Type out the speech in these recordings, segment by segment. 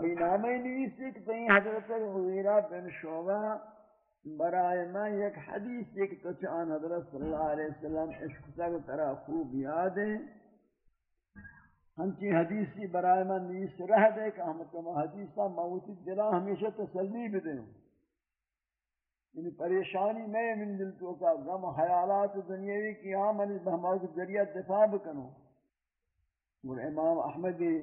ای نامی نیسی کہ تین حضرت غیرہ بن شعبہ برائے میں یک حدیث ایک تو چان حضرت صلی اللہ علیہ وسلم عشق تک ترہ خوب یاد ہے ہنچی حدیثی برائے میں نیس رہ دے کہ ہم تم حدیثہ موتی دلا ہمیشہ تسلی بھی دیں یعنی پریشانی میں من دل تو کا غم خیالات دنیاوی کی آمن بہماؤ کے ذریعہ دفاع بکنو اور امام احمدی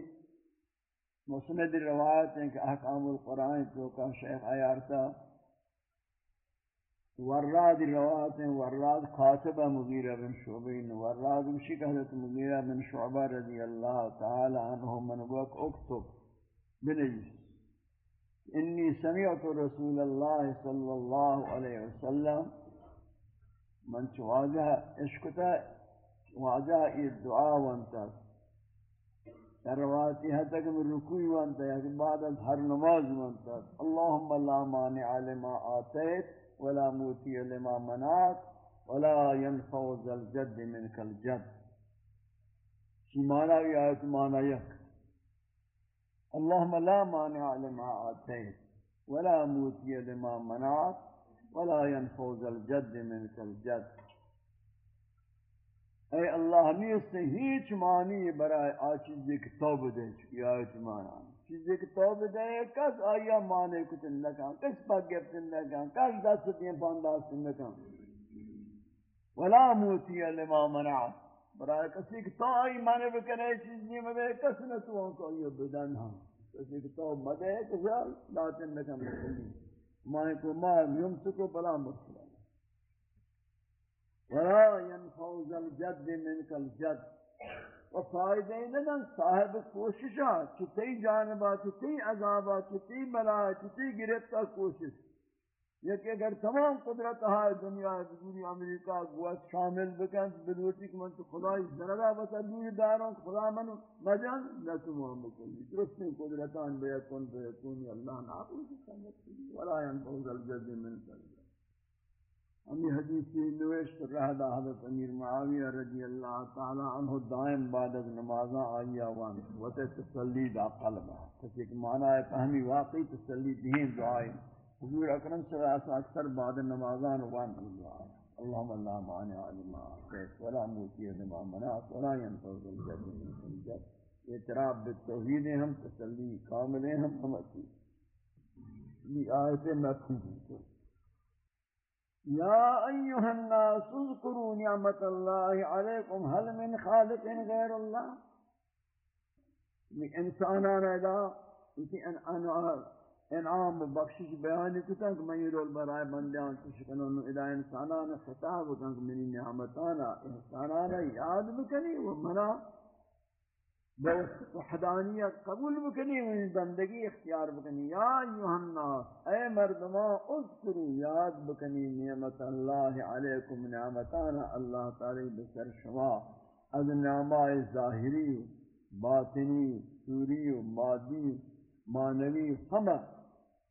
مسند روایت ہیں کہ احکام القرآن تو کا شیخ آیارتا وراد روایت ہیں، وراد خاطبہ مغیرہ بن شعبین، وراد مشی کہ حضرت مغیرہ بن شعبہ رضی اللہ تعالی عنہ من وقت اکتب بنجس انی سمعت رسول اللہ صلی اللہ علیہ وسلم۔ من چواجہ عشقتا واجہ یہ دعا وانتا۔ رواتی ہے تک میں رکوی وانتا ہے کہ بعد از ہر نماز وانتا اللہم لا مانع لما آتیت ولا موتی لما منات ولا ينفع الجد منك الجد. شی بھی آیت مانا یک. اللهم لا مانع لما آتيت ولا موتي لما منعت ولا ينفع الجد منك الجد. اے اللہ نیست ہیچ معنی برای آ چیزی کی توب دے چکی آیت مانا چیزی کی توب دے، کس آیا مانے کتن لکا کس پاک گفتن لکا کس دست دیں پانداستن لکا ولا موتی لما منعت برای کسی کی تو آئی مانے بکنے چیزی مدے، کس نہ تو ان کو یہ بدن ہاں۔ کسی کی تو مدے، کسی لاتن لکا مسلی مانے کو ما یمسکو بلا مسلم ولا ينفع ذا الجد منك الجد و فائدہ نہ صاحب کوششا کتی جانبا کتی عذابا کتی بلا کتی گرفتا کوشش۔ یہ اگر تمام قدرت ہے دنیا پوری امریکہ گوشت شامل بکن بدوتی کہ من تو خدای درگاہ بتا دوری داروں خدا من مجان نہ تو محمد صلی درست قدرتان، بیکن بیکن اللہ نابو سکتا ولا ينفع ذا الجد منك الجد۔ ہمیں حدیثی نوشت رہدا حضرت امیر معاویہ رضی اللہ تعالی عنہ دائم بعد از نمازاں آئی آوان وقت تسلی دا قلبہ کسی ایک معنی ہے فہمی واقعی تسلی دین دعائی حضور اکرم صلی اللہ علیہ وسلم اکثر بعد نمازاں وان دعائی اللہم اللہ معنی علمہ قیس ولا موتی لما مناس ولا ينفذ الجد۔ من الجد اعتراف بالتوحید ہم، تسلی کامل ہم سمجھتی یہ آیت مفہوم يا أيها الناس اذكروا نعمة الله عليكم. هل من خالق غير الله؟ انسانان ادا اسی انعام و بخشش بیانی کتا کہ میں یہ رول برائے بندیان تشکنون ادا انسانان خطاب کتا کہ منی نعمتانا انسانانا یاد بکنی و منا وحدانیت قبول بکنی و بندگی اختیار بکنی. یا ایوہ الناس اے مردما اذکرو یاد بکنی نعمت اللہ علیکم نعمتانا اللہ تعالی بسر شما. از نعماء ظاہری باطنی، سوری مادی مانوی ہمہ.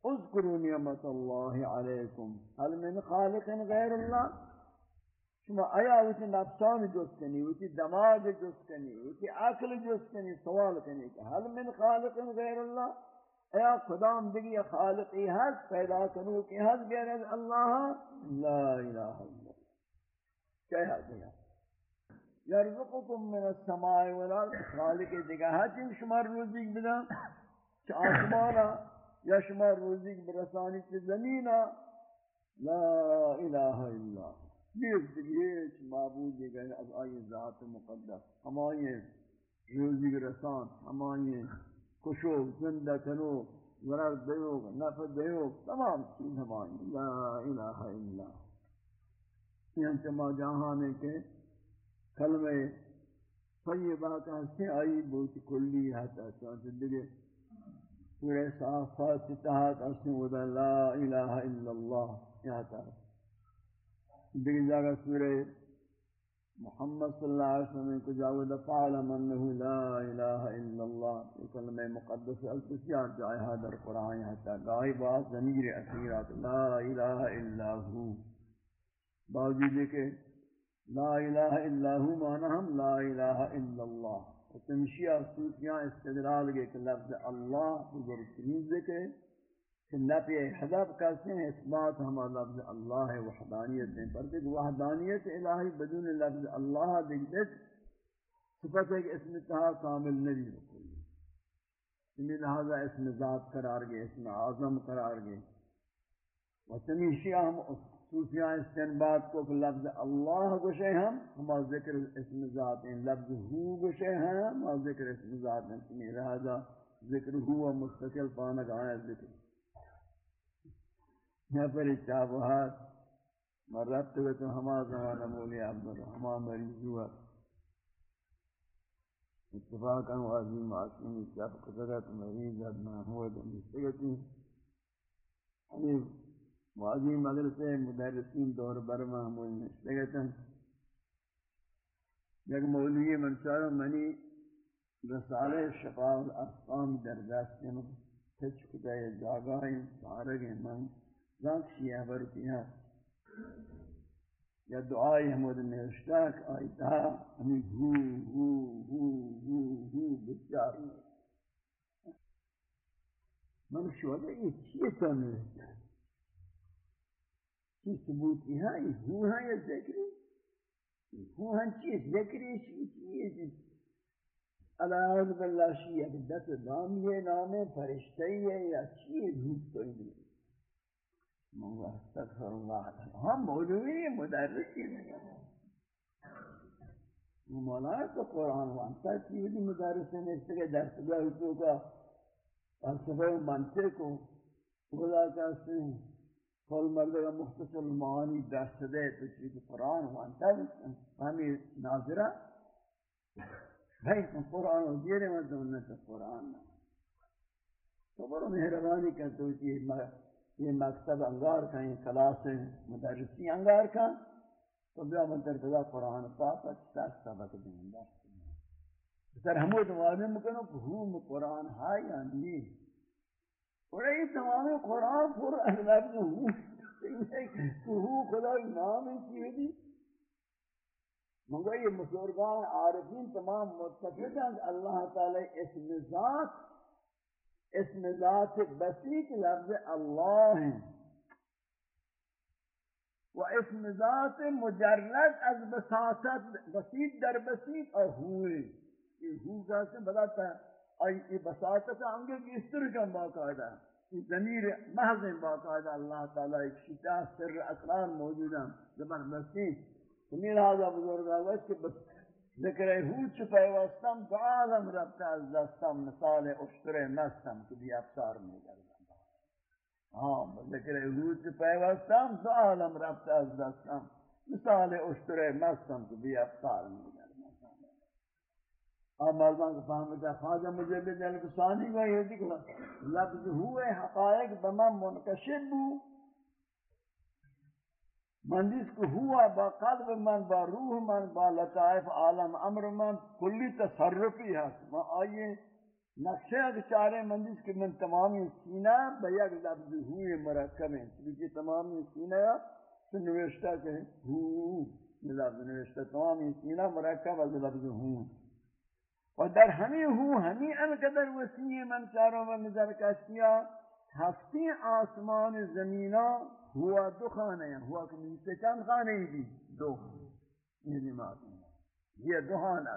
اذکرو نعمت اللہ علیکم. هل من خالق غیر اللہ؟ شما آیا وتی نفسان جست کنی وتی دماغ جست کنی وتی عقل جست کنی سوال کنی کہ هل من خالق غیر اللہ ایا خدام دیگی خالقی ہست پیدا کنو کہ ہست غیر از اللہ لا الہ الا اللہ کیا ہے دیا یرزقکم من السماء والارض. خالق دیگا ہے شما روزی بدا کہ آسمانا؟ یا شما روزی برسانی کی زمینا لا الہ الا اللہ نیز دیگه معبود دیگر از آئی ذات مقدس ہمائی روزی رسان ہمائی کشو، زندہ کنو، ضرر دیو، نفع دیو، تمام چیز ہمائی لا الہ الا یہ ہم چما جہانے کے کلمہ طیبہ کا سے آئی بہت کلی ہے چانچہ دیگے سورہ صافات تحت اسم لا الہ الا اللہ یہاں تحت دیگر جگہ سورہ محمد صلی اللہ علیہ وسلم کو جاود فعلم انه لا الہ الا اللہ۔ یہ کلمہ مقدس التسیار جائے ہے در قرآن حتی گاہی بات، ضمیر اخیرات۔ لا الہ الا ہو۔ باوجود کہ لا الہ الا ہو مانا ہم لا الہ الا اللہ۔ تمشیہ صوفیاں استدلال گے کہ لفظ اللہ بزرگترین ذکر ہے۔ نفی حذف کرتے ہیں اثبات ہما لفظ اللہ وحدانیت دیں پر کہ وحدانیت الہی بدون لفظ اللہ دیکھ صفت ہے کہ اسم تہا کامل نبی بکلی تمہیں لہذا اسم ذات قرار گئے، اسم اعظم قرار گئے۔ و تمیشیہ ہم صوفیاں استنباد کو کہ لفظ اللہ گوشے ہم ہما ذکر اسم ذات ہیں، لفظ ہو گوشے ہیں ہما ذکر اسم ذات ہیں۔ تمہیں لہذا ذکر ہوا مستقل پانک آیا ذکر۔ یہاں پر چابہات مرد تو تو ہما زمانہ مولی عبدالرحمن مریض ہوا۔ اتفاقا وعظیم عاصمی چاپ قدرت، مریض ادنا ہوا دن استگتی حبیب وعظیم مدرسے، مدرسین دور برما ہموئی میں استگتا یک مولی منشار منی رسالہ شفاء الاسقام در دست من، تچ کتا جاگاہیں سارگیں من۔ ذات شیعہ برتی ہے یا دعائی حمود نوشتاک آئیتا ہمیں ہو ہو ہو ہو ہو بچار من شوالے یہ چیئے تو نوشتا چی ثبوتی ہے یہ ہو ہے یا ذکری؟ ہو ہیں چیئے ذکری چیئے علیہ باللہ شیعہ دست دامی نام فرشتہی ہے یا چیئے دھوپ تو نہیں استغفر اللہ ہم مولوی مدرسی مولانا تو قرآن وانتا چیزی مدرسی نشتے کے درس گاہ تو کا فلسفہ منطق کو خدا کہتے ہیں۔ کل مرد کا مختصر معانی درس دے، تو چیزی قرآن وانتا ہمیں ناظرہ بھائی تم قرآن و دیرے میں تو تو قرآن تو برو مہربانی کرتے ہو چیز یہ مکتب انگار کا، یہ کلاس مدرسی انگار کا۔ تو بیا منتر بدا قرآن پاک اچھتا سبق دیں درس سر ہمو تمام مکنو کہ ہم قرآن ہے یا نہیں اور یہ تمام قرآن پر لفظ ہوں کہ ہوں خدا نام کی دی۔ مگر یہ بزرگان عارفین تمام متفق ہیں اللہ تعالی اسم ذات اسم ذات بسیط لفظ اللہ ہیں۔ و اسم ذات مجرد از بساطت، بسیط در بسیط اور ہوئے یہ ہو کہتے ہیں بتاتا ہے۔ آئی، یہ بساطت آنگے کی اس طرح کا باقاعدہ یہ ضمیر محض باقاعدہ اللہ تعالیٰ ایک شیطہ سر اسرار موجود ہیں زبردستی۔ تمہیں لہذا بزرگ آگا کہ ذکر هوچ پیوستم دو عالم ربط از دستم، مثال اشتر مستم که بی افسار می گردم. ہاں ذکر هوچ پیوستم دو عالم ربط از دستم، مثال اشتر مستم که بی افسار می گردم. اب مردان کو فهمتا خواجہ مجلد الکسانی کو یہ دکھلا لفظ ہوئے حقائق بما منکشب بو من جس کو ہوا با قلب من، با روح من، با لطائف عالم امر من کلی تصرفی ہے ما آئیے نقشہ چارے من جس کے من تمامی سینہ با یک لفظ ہوئے مرکب ہیں کیونکہ تمامی سینہ سے نوشتہ کہ ہو لفظ نوشتہ تمامی سینہ مرکب از لفظ ہوں و در ہمیں ہوں ہمیں انقدر وسیع من چاروں میں نظر کشتیا ہفتی آسمان زمینہ ہوا دو خانے ہیں یعنی، ہوا کہ نیچے چند خانے ہی بھی دو یہ نماز یہ دو خانہ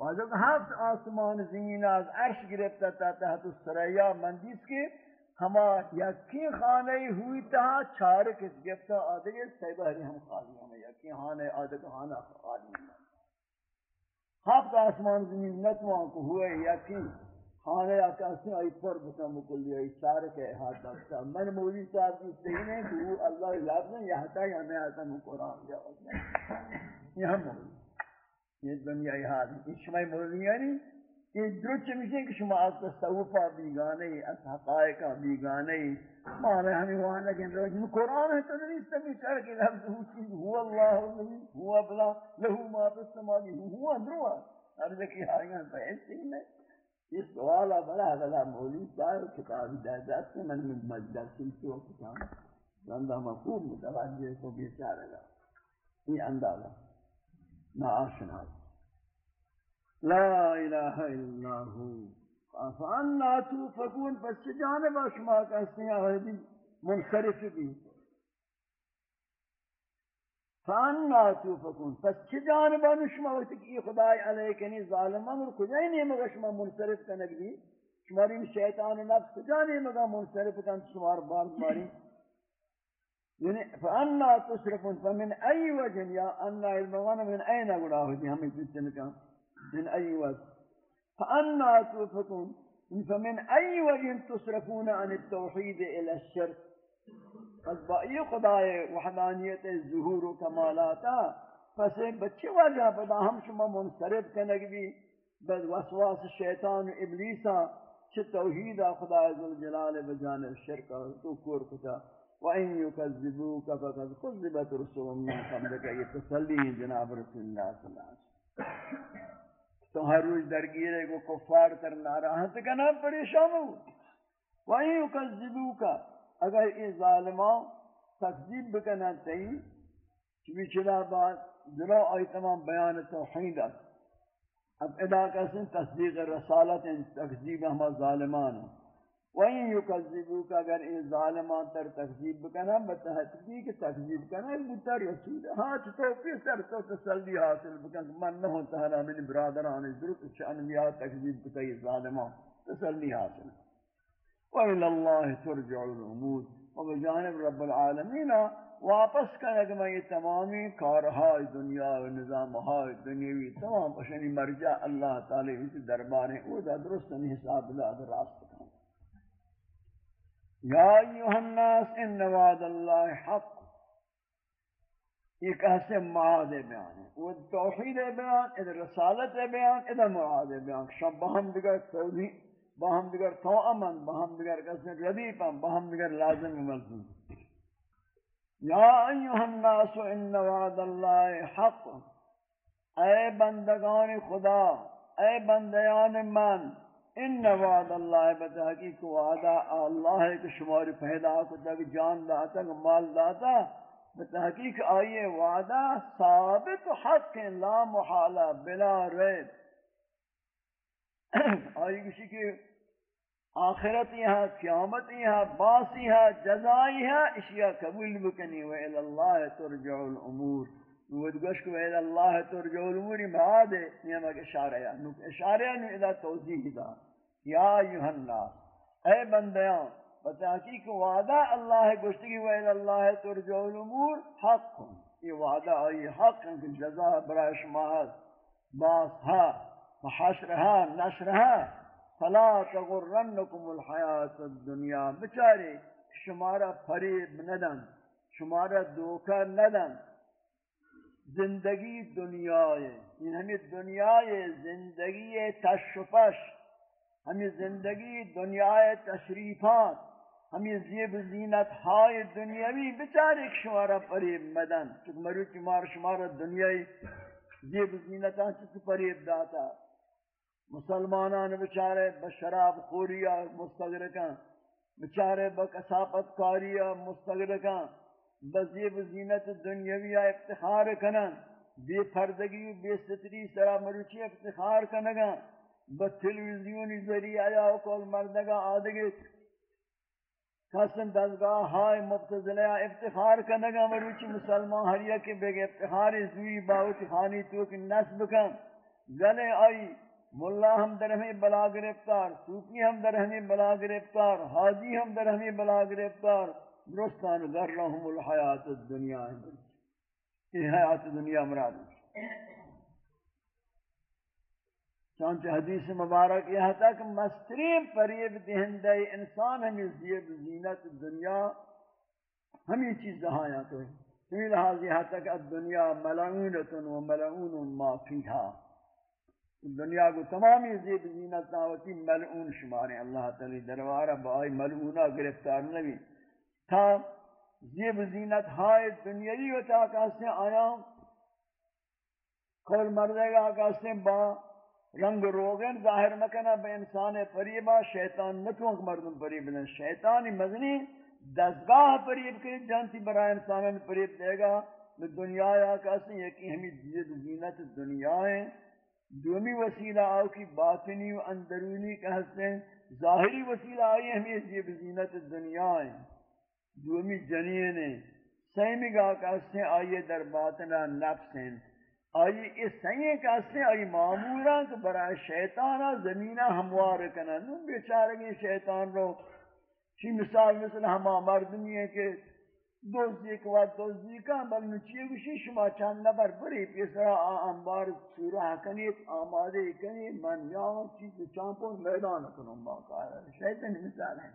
واجب ہفت آسمان زمین از عرش گرفتا تا تحت السریا مندیس کے ہما یکی خانے ہوئی تہا چار کس گفتا آدھے سیبہری ہم خالی ہمیں یکی خانے آدھے خانہ خالی. ہمیں ہفت آسمان زمین نتوان کو ہوئے یکی. خانے آکاسی آئی پر بکا مکلی آئی چار کے ہاتھ دکتا من مولی صاحب کی صحیح نہیں کہ وہ اللہ لفظ ہے یہ ہتا یا میں آتا ہوں قرآن جاوز یہاں مولی یہ دنیا یہ حال ہے. اس شمائی مولی یعنی یہ درچ مشین کہ شما از تصوفہ بیگانے از حقائقہ بیگانے. مانا ہمیں وہاں لگن رہا جن قرآن ہے تو نہیں سمی چار کے لفظ ہو چیز ہوا اللہ ہوا بلا لہو ما پس سمالی ہوا اندروا ہر ذکی آئیگاں پہنچ سکتے ہیں. یہ سوال بڑا بڑا مولی صاحب کتاب دادات سے میں من مجدر سلسو کتاب زندہ مفہوم متوجہ کو بیچارے گا یہ اندازہ۔ نہ آشنا لا الہ الا ہو۔ فانا توفکون پس جانب شما کہتے ہیں منصرف بھی۔ فانا توفکون پس چه جانبان شما وقتی که خدای علیکنی ظالمان اور کجای نیمگا شما منصرف کنگ دی شماری شیطان نفس کجا نیمگا منصرف کن؟ شمار بار ماری یعنی فانا تصرفون فمن ای وجن یا أنا علمان من این گناہ دی ہمیں جتن کا من ای وجن. فانا توفکون فمن ای وجن تصرفون عن التوحید إلى الشرک. پس با ای خدای وحدانیت ظہور و کمالاتا، پس بچے وجہ پدا ہم شما منصرف کنگ بھی بد وسواس شیطان و ابلیسا، چھ توحیدا خدا ذوالجلال بجانب شرک تو کور کتا. وَإِن يُكَذِّبُوكَ فَقَدْ كُذِّبَتْ رُسُلٌ مِّن قَبْلِكَ یہ تسلی جناب رسول اللہ صلی اللہ علیہ وسلم. تو ہر روز درگیر ہے کو کفار تر ناراحت کنا، پریشان ہو. وَإِن يُكَذِّبُوكَ اگر یہ ظالمان تکذیب بکنا چاہیے چوی چلا بات دلو آئی تمام بیان توحید است. اب ادا کسن تصدیق رسالت ان تکذیب ہما ظالمان. وہیں یکذبو کا اگر یہ ظالمان تر تکذیب بکنا بتحقیق تکذیب کنا ایک رسول ہاں تو سر تو تسلی حاصل بکن من نہ ہوتا ہے من برادران ضرورت شان انبیاء تکذیب کتا یہ ظالمان تسلی حاصل. وإلى الله ترجع الأمور وبجانب رب العالمين واپس کرنے کہ میں یہ تمامی کارہائی دنیا و نظامہائی دنیاوی تمام اشنی مرجع اللہ تعالی اس دربار ہیں وہ دا درست نہیں حساب اللہ دا راست کھانا یا ایوہ الناس، ان وعد اللہ حق۔ یہ کہتے معاد بیان ہے۔ وہ توحید بیان، ادھر رسالت بیان، ادھر معاد بیان۔ شبہم دیگر توحید باہم دیگر تو امن باہم دیگر کسی ردیفا باہم دیگر لازم ملزم یا ایوہ الناس، ان وعد اللہ حق۔ اے بندگان خدا، اے بندیان من، ان وعد اللہ بتحقیق وعدہ اللہ کے شمار پیدا کو تک جان داتا مال داتا۔ بتحقیق آئیے وعدہ ثابت حق، لا محالہ، بلا ریب۔ آئی کسی کی آخرت یہاں قیامت یہاں باس یہاں جزائی یہاں اشیاء قبول بکنی وَإِلَى اللَّهِ تُرْجَعُ الْأُمُورِ نوید گوشک وَإِلَى اللَّهِ تُرْجَعُ الْأُمُورِ بعد نیمک اشارہ یا نوک اشارہ نو ادا توضیح دا۔ یا ایوہ الناس، اے بندیان بتحقیق وعدہ اللہ گوشتگی وَإِلَى اللَّهِ تُرْجَعُ الْأُمُورِ حق۔ یہ وعدہ آئی حق ان کی جزا برای شماعت باس ہا وحشرها نشرها فلا تغرنکم الحیات الدنیا۔ بچاری شمارا فریب ندن شمارا دوکہ ندن زندگی دنیای این ہمیں دنیای زندگی تشفش، ہمیں زندگی دنیای تشریفات، ہمیں زیب زینت ہائے دنیاوی۔ بچارے شمارا فریب مدن چک مروچی مار شمارا دنیای زیب زینتان چک فریب داتا۔ مسلمانان بچارے بشراب خوریا مستغرقاں بچارے بکساپت کاریا مستغرقاں بزیب زینت دنیاوی افتخار کنن بے پردگی بے ستری سرا مروچی افتخار کنگا بتلویزیونی ذریعہ یا کول مردگا آدگی کسن دزگاہ ہائے مبتزلہ افتخار کنگا مروچی مسلمان ہریا کے بیگ افتخار زوی باوتی خانی تو کی نسب کن گلے آئی ملا ہم در ہمیں بلا گرفتار، صوفی ہم در ہمیں بلا گرفتار، حاجی ہم در ہمیں بلا گرفتار، درستان در رحم الحیات الدنیا یہ حیات دنیا مراد چانچہ حدیث مبارک یہ تک مسترین فریب دہندہ انسان ہمیں زیب زینت دنیا، ہمیں چیز دہایا تو ہے لحاظ یہ تک الدنیا ملعونت و ملعون ما فیہا دنیا کو تمامی زیب زینت ناوتی ملعون شمارے اللہ تعالی دروارہ بائی ملعونہ گرفتار نبی۔ تھا زیب زینت ہائے دنیای و تاکہ سے آیا۔ کھول مردے گا کہ سے با رنگ روگن ظاہر مکنہ بے انسان پریبا، شیطان نتوانک مردم پریب دیں شیطانی مزنی دستگاہ پریب کے جانتی برای انسان پریب دے گا۔ دنیا یا کسی یکی ہمیں زیب زینت دنیا ہے۔ دومی وسیلہ آو کی باطنی و اندرونی کا حسن ظاہری وسیلہ آئی ہمیں یہ بزینت دنیا ہے دومی جنین ہے سیمی گاہ کا حسن آئیے در باطنہ نفس ہیں۔ آئی اس سیئے کا حسن آئی معمورا کہ برای شیطانا زمینہ ہموار کنا نون بیچارگی شیطان رو۔ چی مثال مثل ہما مردمی ہے کہ دوزی کے دوزی کا بل نچیے گوشی شما چند نبر بری پیسرا انبار سورہ کنیت آمادے کنیت من یاون چیز چامپون میدان کنم باقا ہے شیطن مثال ہے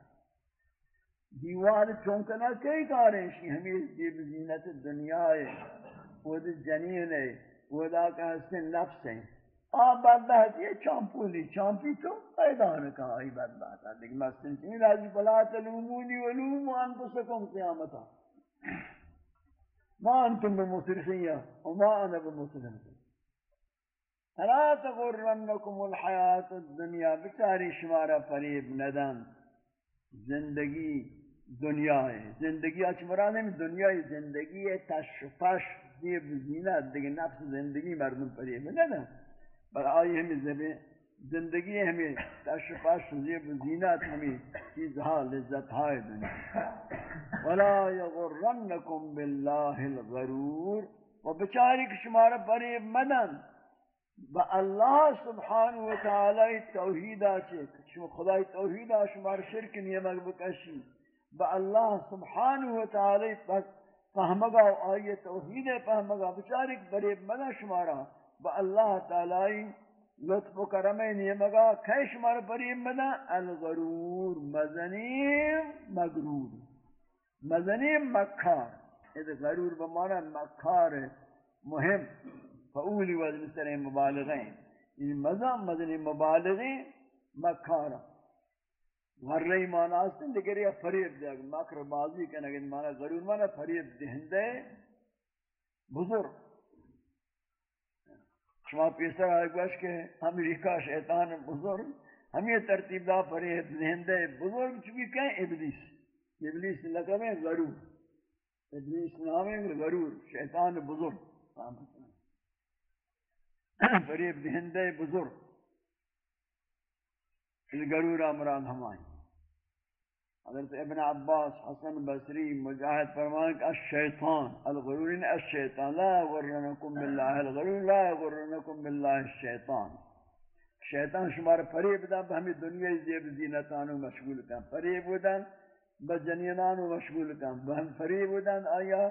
دیوار چونکنا کئی کاریں شی ہمیں دیب زینت دنیا ہے وہ جنین ہے وہ دا کا حسن نفس ہے آب بدبہت یہ چامپولی چامپی تو میدان کا آئی بدبہت ہے لیکن مستن چنین راضی بلا تلومونی ولوم انفسکم قیامتا ما انتم بمصرخية وما انا بمصرخ فلا تغرنكم الحياة الدنيا بچاری شمارا فریب ندن زندگی دنیا ہے. زندگی اچ مراد ہے زندگی ہے تشفش یہ زینت. دیگه نفس زندگی مردم فریب ندن. بل آئی ہمیں زبیں زندگی ہمیں تشفاش زیب زینت ہمیں چیزہا لذت ہائے دنیا ولا یغرنکم باللہ الغرور و بچاری کہ شمارا بریب مدن با اللہ سبحانہ وتعالی توحیدہ چک شما خدای توحیدہ شمار شرک نیمک بکشی۔ با اللہ سبحانہ وتعالی فہمگا و آئی توحید فہمگا بچاری کہ بریب مدن شمارا۔ با اللہ تعالی لطف و کرم نیمگا کیش مر بریم بدا الغرور، مزنیم، مغرور. مزنیم مکار. یہ غرور بمانا مکار مهم. فعولی وزن سر مبالغین. یعنی یہ مزن مزنی مبالغین مکار غرری مانا استن دیگر یہ فریب دے. مکر بازی کنگن مانا غرور مانا فریب دہندے. بزرگ. شما پیسر آئے گوش کہ امریکہ شیطان بزرگ، ہم یہ ترتیب دا پرے زہندے بزرگ چکی کہیں ابلیس۔ ابلیس لقب ہے غرور۔ ابلیس نام ہے غرور، شیطان بزرگ۔ فریب دہندے بزرگ۔ اس غرور امران ہمائیں حضرت ابن عباس، حسن بصری، مجاہد فرمان کہ الشیطان الغرورین الشیطان، لا غرنکم باللہ الغرور، لا غرنکم باللہ الشیطان. شیطان شمار فریب دن بہمی دنیا زیب زینتانو مشغول کن، فریب دن بجنینانو مشغول کن بہم فریب دن، آیا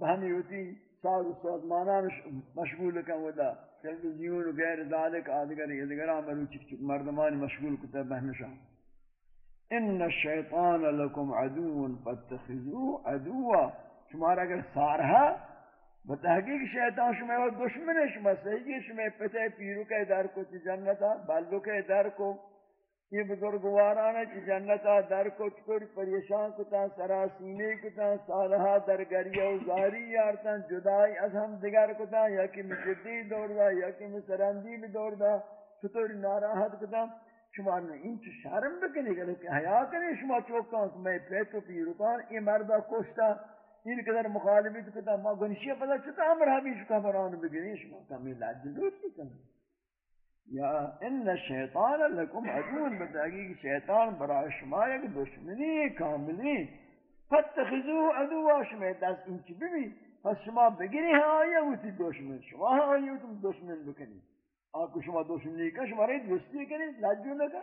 بہمی ہوتی ساز و سازمانان مشغول کن ودا، تلویزیون و غیر ذالک، آدگر ادگرام مروچک مردمان مشغول کتا بہنشان ان الشیطان لکم عدو فاتخذو عدوا. شمارا اگر سارها بتحقیق شیطان شما وہ دشمن شما صحیح شما پتہ پیرو کے در کو چی جنتا بالو کے در کو، یہ بزرگواران چی جنتا در کو چکر پریشان کتا سراسینے کتا، سالہا در گریہ و زاری یارتا جدائی از ہم دگر کتا، یا کہ مجدی دور دا، یا کہ مسرندی بھی دور دا فتور ناراحت کتا شما نے ان چ شرم بکنی کہ کہ حیا کرے شما چوکاں کہ میں پیٹو پی روپان یہ مردا کوشتا ان قدر مخالفت کتا، ما گنشی پتہ چتا امر ہمی شکا بران شما کمی لاج دوست کن یا ان الشیطان لکم عدون بتحقیق شیطان برای شما یک دشمنی کاملی۔ فتخذوه عدوا، شما دست این چی ببی پس شما بگیری ہاں، ها آیا ہوتی دشمن، شما ہاں، ها آیا ہوتی دشمن بکنی۔ آپ کو شما دشمنی کا شما رہی دوستی کریں لاجو لگا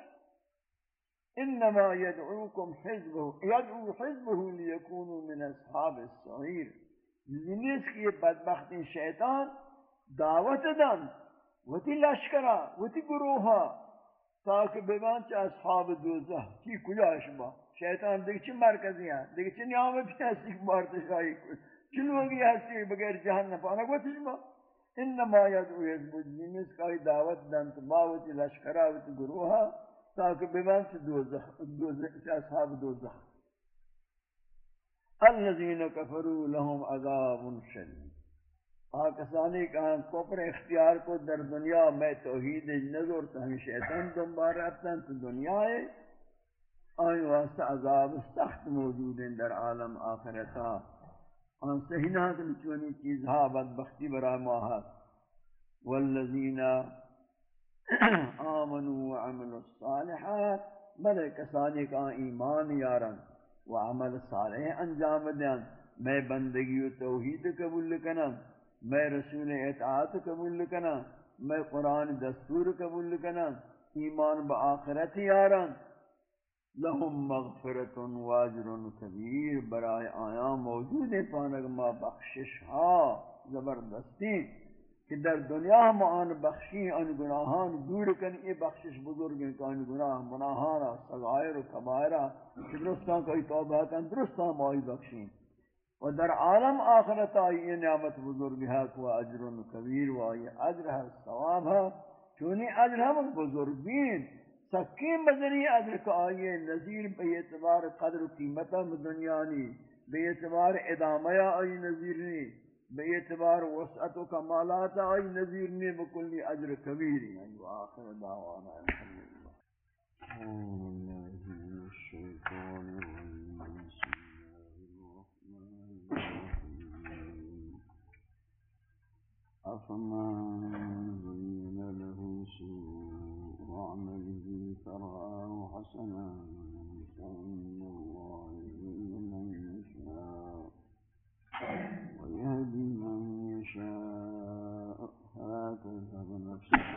انما يدعوكم حزبه يدعو حزبه ليكونوا من اصحاب السعير نیست کہ یہ بدبختی شیطان دعوت دن، وتی لشکرہ وتی گروہا، تاکہ بیوان چا اصحاب دوزہ کی کجا شما؟ شیطان دیکھ چی مرکزی ہیں، دیکھ چی نیامت ہستی بارتشائی چلوگی ہستی بغیر جہنم پانا گوتی شما۔ انما یدعو حزب الجنس کا دعوت دن تماوت لشکراوت گروہا تاکہ ببانت دوزخ دوزخ اصحاب دوزخ. الذين كفروا لهم عذاب شدید آکسانی کہاں کفر اختیار کو در دنیا میں توحید نظر تو ہم شیطان دنبار رفتن تو دنیا ہے آئی واسطہ عذاب سخت موجود ہیں در عالم آخرتا ان سہینا کہ چونی چیز ہا بدبختی برا ماہ والذین آمنوا وعملوا الصالحات، بلے کسانی کا ایمان یارن و عمل صالح انجام دیں میں بندگی و توحید قبول کنم، میں رسول اطاعت قبول کنم، میں قرآن دستور قبول کنم۔ ایمان با آخرت یارن۔ لهم مغفرت واجر کبیر، برائے آیا موجود پانک ما بخشش ہا زبردستی کہ در دنیا ہم آن بخشی ان گناہان دور کن یہ بخشش بزرگ ہیں کہ ان گناہ مناہانا، صغائر و کبائرہ کہ درستان کوئی توبہ کن درستان مائی بخشی۔ و در عالم آخرت آئی، یہ نعمت بزرگ ہے کہ اجر کبیر و آئی، اجر ہے، ثواب ہے، چونی اجر ہم بزرگین۔ سکیم بذریعہ اجر کا آئیے نظیر بے اعتبار قدر و قیمتہ دنیانی بے اعتبار ادامہ آئی نظیر نہیں بے اعتبار وسعت و کمالات آئی نظیر نے بکلی اجر کبیر ہیں و آخر دعوانا الحمدللہ۔ أفمن فرآه حسنا فإن الله يضل من يشاء ويهدي من يشاء. تذهب نفسك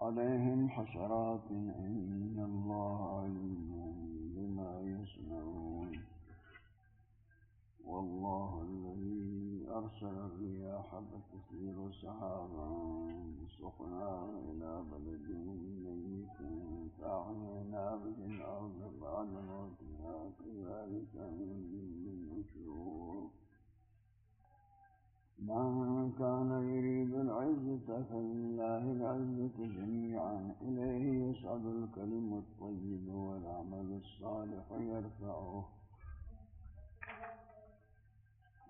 عليهم حسرات. إن الله عليم بما يصنعون. والله الذي أرسل الرياح فتثير سحابا سخنا إلى بلد ميت فأحيينا به الأرض بعد موتها كذلك ينزل النشور من كان يريد العزة فلله العزة جميعا. إليه يصعد الكلم الطيب والعمل الصالح يرفعه.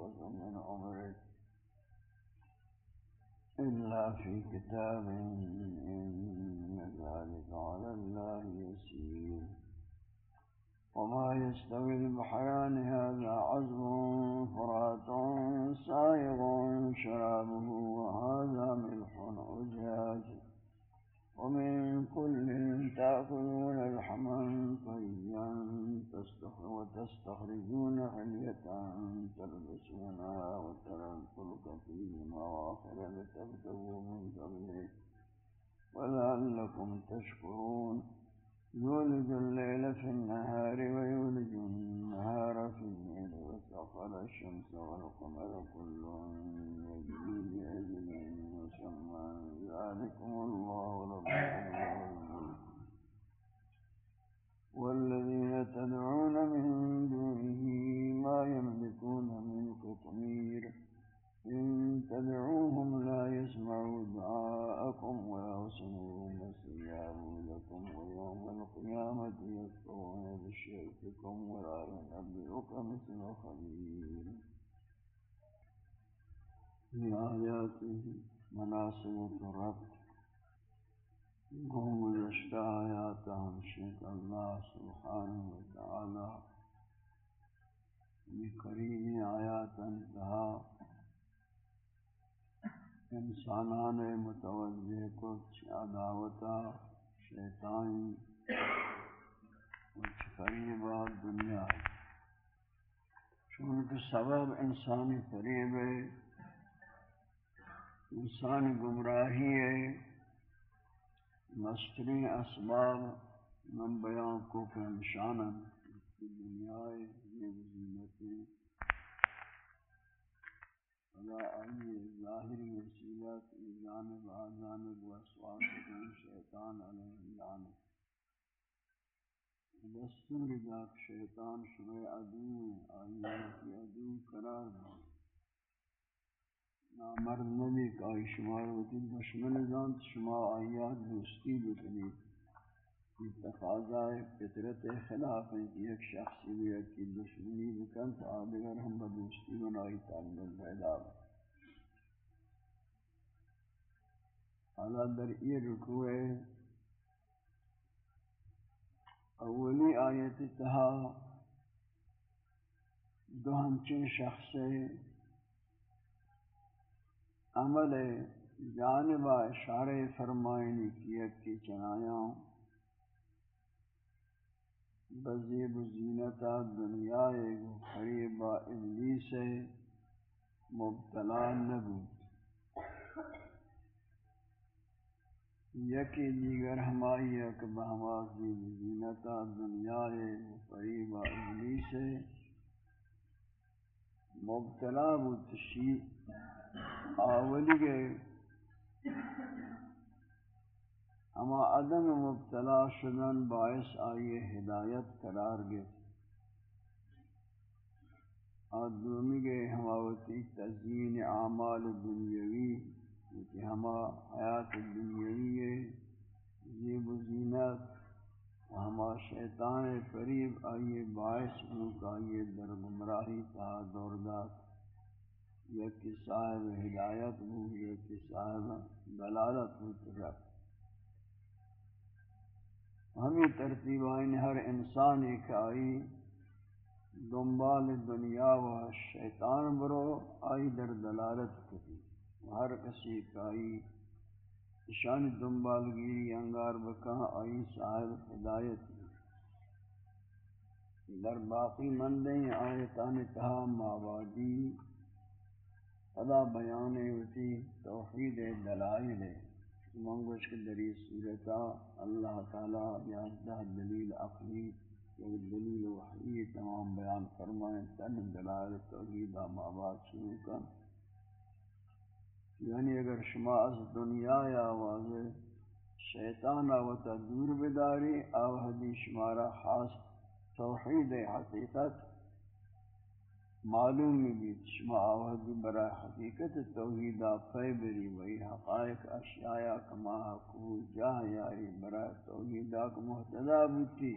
ينقص من عمره إلا في كتاب إن ذلك على الله يسير. وما يستوي البحران هذا عذب فرات سائغ شرابه وهذا ملح عجاج. ومن كل تأكلون لحما طريا وتستخرجون حلية تلبسونها وترى الفلك فيه مواخر لتبتغوا من فضله. ولعلكم تشكرون. يولج الليل في النهار ويولج النهار في الليل وسخر الشمس والقمر كل يجري بأجل ذلكم الله ربكم والذين تدعون من دونه ما يملكون من قطمير إن تدعوهم لا يسمعوا دعاءكم ولا يسمعوا ما لكم ويوم القيامة يكفرون بشرككم ولا ينبئك مثل خبير. في آياته مناسبة الرب هم گزشتہ آیات ہمشک اللہ سبحانہ وتعالی یہ کریم آیات انتہا انسانان متوجہ کو عداوتا شیطان کچھ قریبا دنیا چونکہ سبب انسانی قریب ہے انسانی گمراہی ہے۔ مستری اسباب من بیان کو کہ نشانہ دنیا یہ زینتیں فلا آئی ظاہری وسیلت جانب آجانب واسواس کن شیطان علیہ اللعنہ دستور جاک شیطان شمع عدو آئیہ کی عدو قرار دیں مرد نبی کہ آئی شما روتی دشمن زانت شما آیات دوستی بکنی یہ تقاضا فطرت خلاف ہے کہ ایک شخصی بھی کی دشمنی بکن تو آدگر ہم بدوستی بنائی تعلق پیدا حالا در یہ رکوع اولی آیت تہا دو ہمچن شخص عمل جانب اشارہ فرمائنی کیت کی چنایاں بزیب زینتا دنیا قریب ابلیس مبتلا نبود۔ یکی دیگر ہمائی اک بہما زیب زینتا دنیا قریب ابلیس مبتلا بود۔ تشیع آولی گئے اما عدم مبتلا شدن باعث آئیے ہدایت قرار گئے۔ آدومی گئے ہماوتی تزین اعمال دنیاوی کہ ہما حیات دنیاوی ہے، زیب و زینت، و ہما شیطان قریب آئیے باعث روک آئیے در گمراہی تا دوردات یکی صاحب ہدایت ہو یکی صاحب دلالت ہو ترک ہمیں ترتیب آئین ہر انسان ایک آئی، دنبال دنیا و شیطان برو آئی در دلالت کتی ہر کسی کا آئی شان دنبال گیری انگار بکا آئی صاحب ہدایت۔ در باقی مندیں آیتان تہا مابادی۔ ادا بیان ہوتی توحید دلائل منگوش کے دری صورتا اللہ تعالی یازدہ دلیل، عقلی و دلیل وحی تمام بیان فرمائیں۔ تن دلائل توحید ماباد شروع کا یعنی اگر شما از دنیا یا واضح شیطان و دور بداری او حدیث شمارا خاص توحید حقیقت معلوم بھی شما آوہد برا حقیقت توحید توحیدہ فیبری وی حقائق اشیاء کما حقوق جاہ یاری برا توحیدہ کو محتدا بوتی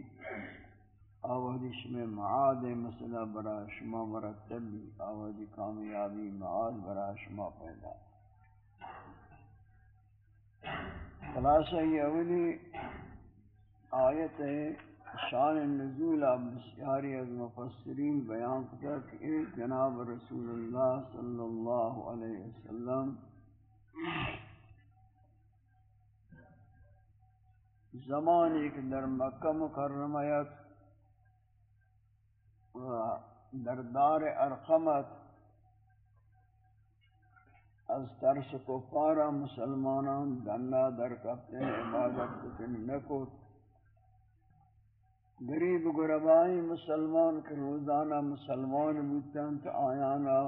آوہد شما معاد مسئلہ برا شما مرتب بھی آوہد کامیابی معاد برا شما پیدا خلاصہ یہ اولی آیت ہے۔ شان نزول بسیاری از مفسرین بیان کرتا کہ جناب رسول اللہ صلی اللہ علیہ وسلم زمان ایک در مکہ مکرمیت و در دار ارقمت از ترس کفار مسلمانان دنہ در کپتے عبادت کتن نکوت غریب گربائی مسلمان کے روزانہ مسلمان بودتاں تو آیانا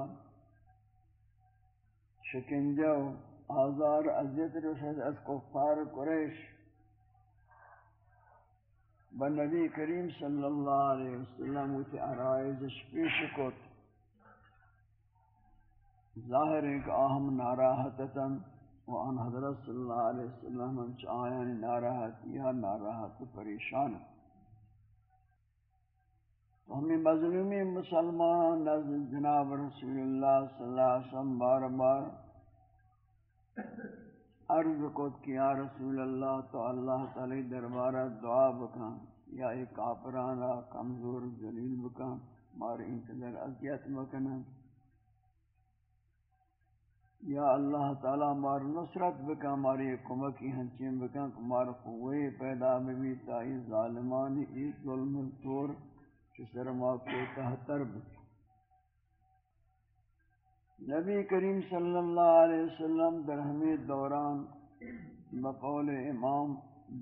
شکنجو آزار عزیت رسد از کفار قریش بنبی کریم صلی اللہ علیہ وسلم وتی ارائزش پیش کت ظاہر ہے کہ آہم ناراحتتا وان حضرت صلی اللہ علیہ وسلم ہم چاہیان ناراحتی یا ناراحت پریشان ہے ہمیں مظلومی مسلمان نزد جناب رسول اللہ صلی اللہ علیہ وسلم بار بار عرض کو کیا رسول اللہ تو اللہ تعالی دربارہ دعا بکن یا ایک کافرانا کمزور ذلیل بکن مار انتظر اذیت بکن یا اللہ تعالی مار نصرت بکن ماری کمکی ہنچین بکن مار قوی پیدا بھی تائی ظالمانی ایک ظلم طور کہ سرما کو تحتر بھی نبی کریم صلی اللہ علیہ وسلم در ہمیں دوران بقول امام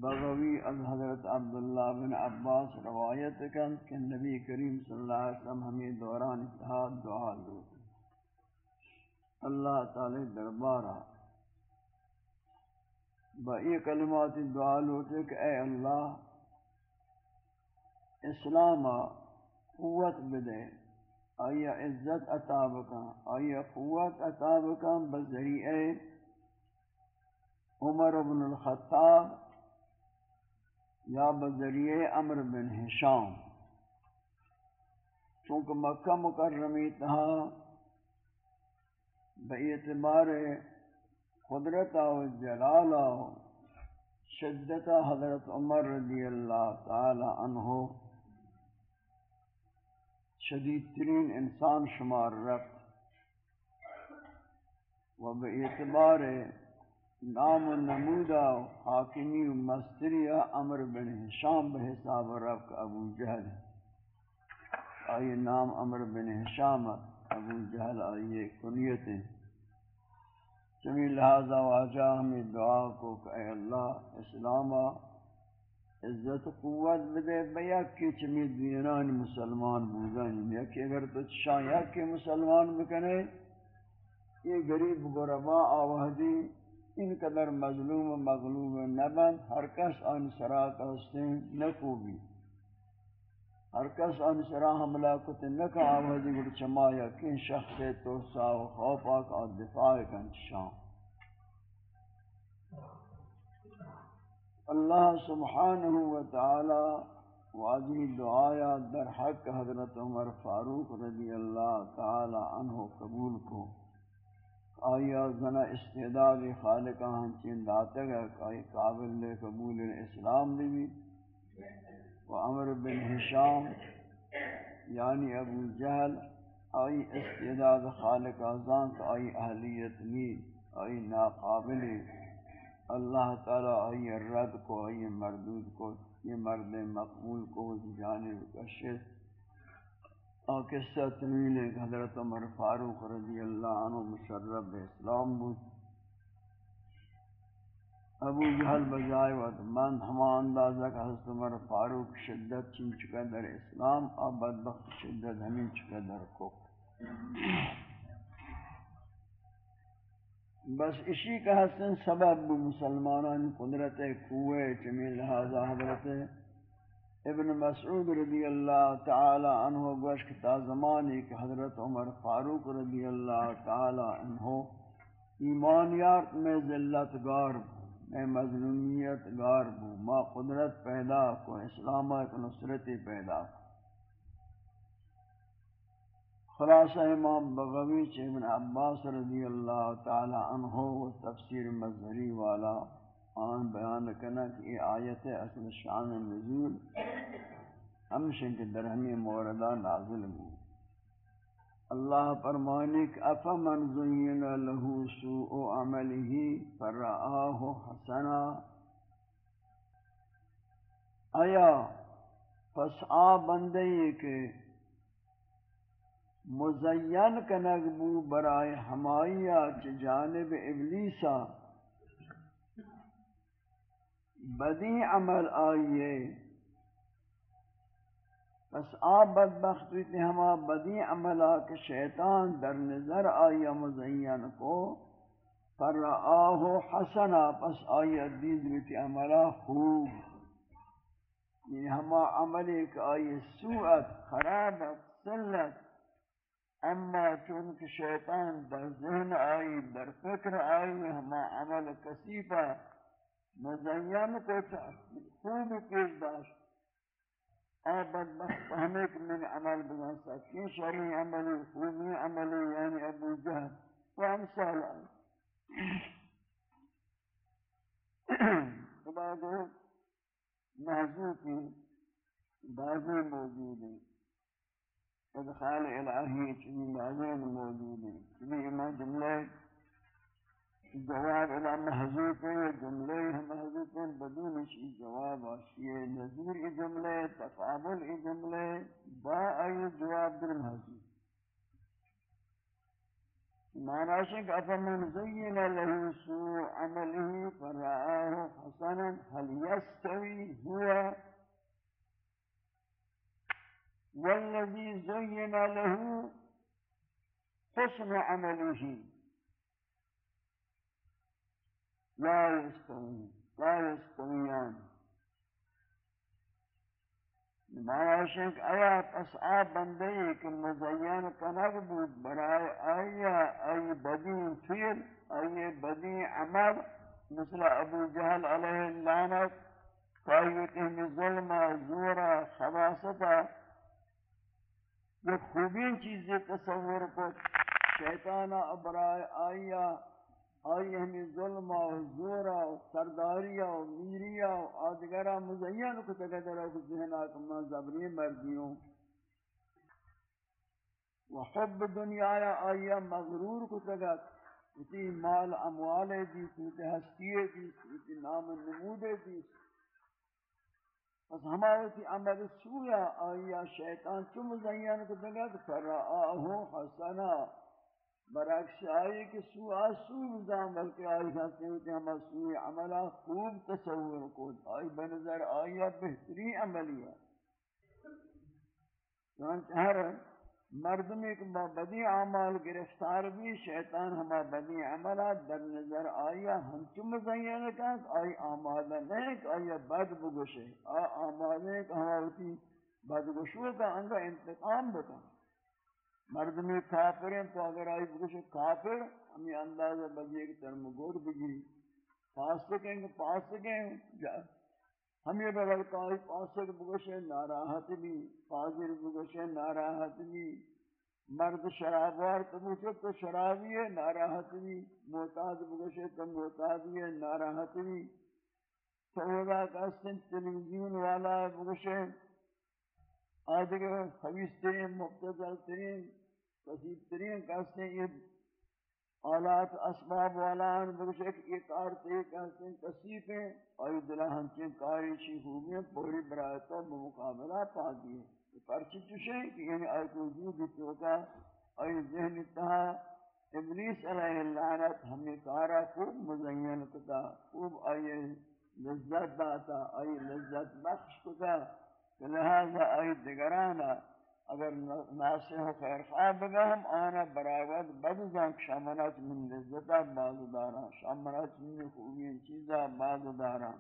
بغوی از حضرت عبداللہ بن عباس روایت کن کہ نبی کریم صلی اللہ علیہ وسلم ہمیں دوران اتحاد دعا لو اللہ تعالی دربارہ با یہ کلمات دعا لوٹے کہ اے اللہ، اسلام قوت بدے۔ آیا عزت عطا بکن آیا قوت عطا بکن بذریعہ عمر بن الخطاب یا بذریعہ عمر بن حشام چونکہ مکہ مکرمی تہا باعتبار قدرت و جلال و شدت حضرت عمر رضی اللہ تعالی عنہ شدید ترین انسان شمار رفت و باعتبار نام و نمودہ و حاکمی و مستریہ عمر بن حشام بحساب رفت ابو جہل آئی نام عمر بن حشام ابو جہل آئی کنیت. چمی لہذا واجہ ہمیں دعا کو کہ اے اللہ اسلامہ عزت و قوت بدے بیا کہ چمی دینان مسلمان بودن. یا کہ اگر تو شاہ یا کہ مسلمان بکنے یہ غریب غربا آوہدی ان قدر مظلوم و مغلوب نبن ہر کس آن سرات ہستیں نکوبی. ہر کس آن سرا حملہ کت نکا آوہدی گر چما کن شخص تو سا و خوفا کا دفاع کن شام. اللہ سبحانہ و تعالی واجی دعایا در حق حضرت عمر فاروق رضی اللہ تعالی عنہ قبول کو۔ آیا زنا استعداد خالقہ ہنچین داتے گا کہ قابل لے قبول اسلام بھی۔ و عمر بن حشام یعنی ابو جہل آئی استعداد خالق آزان کا آئی اہلیت نی، آئی ناقابلی اللہ تعالی آئی رد کو، آئی مردود کو، یہ مرد مقبول کو جانب کشت اور قصہ تنویل ایک حضرت عمر فاروق رضی اللہ عنہ مشرب اسلام بود۔ ابو جہل بجائے وقت من ہما اندازہ کہ حضرت عمر فاروق شدت چن چکا در اسلام اور بدبخت شدت ہمیں چکا در کو۔ بس اسی کا حسن سبب مسلمانان قدرت قوے چمی لہذا حضرت ابن مسعود رضی اللہ تعالی عنہ گوشک تا زمانی کہ حضرت عمر فاروق رضی اللہ تعالی عنہ ایمانیات میں ذلت گار میں مظلومیت گار بو، ما قدرت پیدا کو، اسلام کو نصرت پیدا کو۔ خلاصہ امام بغوی ابن عباس رضی اللہ تعالی عنہ و تفسیر مظہری والا آن بیان کرنا کہ یہ آیت اصل شان نزول ہمشن کے درہمی موردہ نازل ہو اللہ فرمانے کہ افمن زین له سوء عمله فرآه حسنا۔ آیا پس آ بندے کہ مزین کنگ بو برائے ہمائیہ چ جانب ابلیسا۔ بدی عمل آئیے۔ پس آپ بدبخت ہوئی ہما بدی عملہ کے شیطان در نظر آئیہ مزین کو۔ پر آہو حسنا، پس آئیہ دید ہوئی عملہ خوب۔ یہ ہما عمل ایک آئیے سوعت خرابت، سلت۔ اما چون کہ شیطان در ذہن آئی، در فکر آئی، ہما عمل کسیفہ مزین کو خوب پیش داشت۔ آباد بخت ہمیں کہ من عمل بنا سکتی شرعی عملی خوبی عملی یعنی ابو جہد و امثال آئی خدا دو محضوطی، بعضی موجود ہیں ادخال الہی چنی لازم موجود ہیں چنی اما جملے جواب الہ محضوب ہے جملے محضوب ہیں، بدون اسی جواب آشیئے نظیر ای جملے، تقابل ای جملے، با ای جواب در محضوب۔ معنی شک افمن زین له سوء عمله فرآه حسنا هل يستوي هو والذي زين له حسن عمله. لا يستوي، لا يستويان. معنی کہ آیا پس آ بندے کہ مزین کنگ بود برائے آیا ای بدی فیل ای بدی عمل، مثل ابو جہل علیہ اللعنت قائیت ان ظلم زورا خباستا یہ خوبین چیزیں تصور کو شیطانا ابرائے آیا آئی ہمیں ظلم و زور و سرداری و میری و آدگرہ مزین کو تقدر و ذہنہ کما زبری مردیوں و حب دنیا آئی مغرور کو تقدر اسی مال اموال دی، اسی ہستی دی، اسی نام نمود دی پس ہمارے عمل سویا آئی شیطان چم مزین کو دگت فرآہو حسنا. برعکس آئی کہ سو آسو بزام بلکہ آئی کہتے ہوتے کہ ہم سو عملہ خوب تصور کو آئی بنظر آئی بہتری عملی ہے چنانچہ ہر مردم ایک بدی عمال گرفتار بھی، شیطان ہما بدی عملہ در نظر آئی ہم چم زینے کہ آئی آمادہ نہیں کہ آئی بد بگوشے۔ آئی آمادہ کہ ہمارتی بدگوشوں کا انگا انتقام بکن۔ مرد میں کافر ہیں تو اگر آئی بکش کافر، ہمیں اندازہ بجے کی طرح گوڑ بگیری۔ فاسق ہیں کہ فاسق ہیں ہمیں بغل کائی فاسق بکش ناراحت بھی فاضر بکش ناراحت بھی۔ مرد شرابوار تو بکش تو شرابی ہے، ناراحت بھی۔ محتاج بکش تو محتاج ہے، ناراحت بھی۔ سودا کا سن تلویزیون والا بکش آدھگر خبیص ترین مقتدر ترین قصیب ترین کہتے ہیں یہ آلات، اسباب والا والان بگشک یہ کار کارتے کہتے ہیں قصیب ہیں اور دلہ ہنچیں کاری چی خوبی ہیں پوری برایتوں بمقابلہ پا دیئے یہ پرچی چوشیں کہ یعنی آیت وجود اتوکا اور ذہن اتہا ابلیس علیہ اللعنت ہمیں کارا خوب مزین کتا، خوب آئیے لذت داتا آئی لذت بخش کتا لہذا آئی دگرانا اگر ناسح خیر خواہ بگا ہم آنا براوت بد زنک شامنات من لذتا باز دارا شامنات من خوبین چیزا باز دارا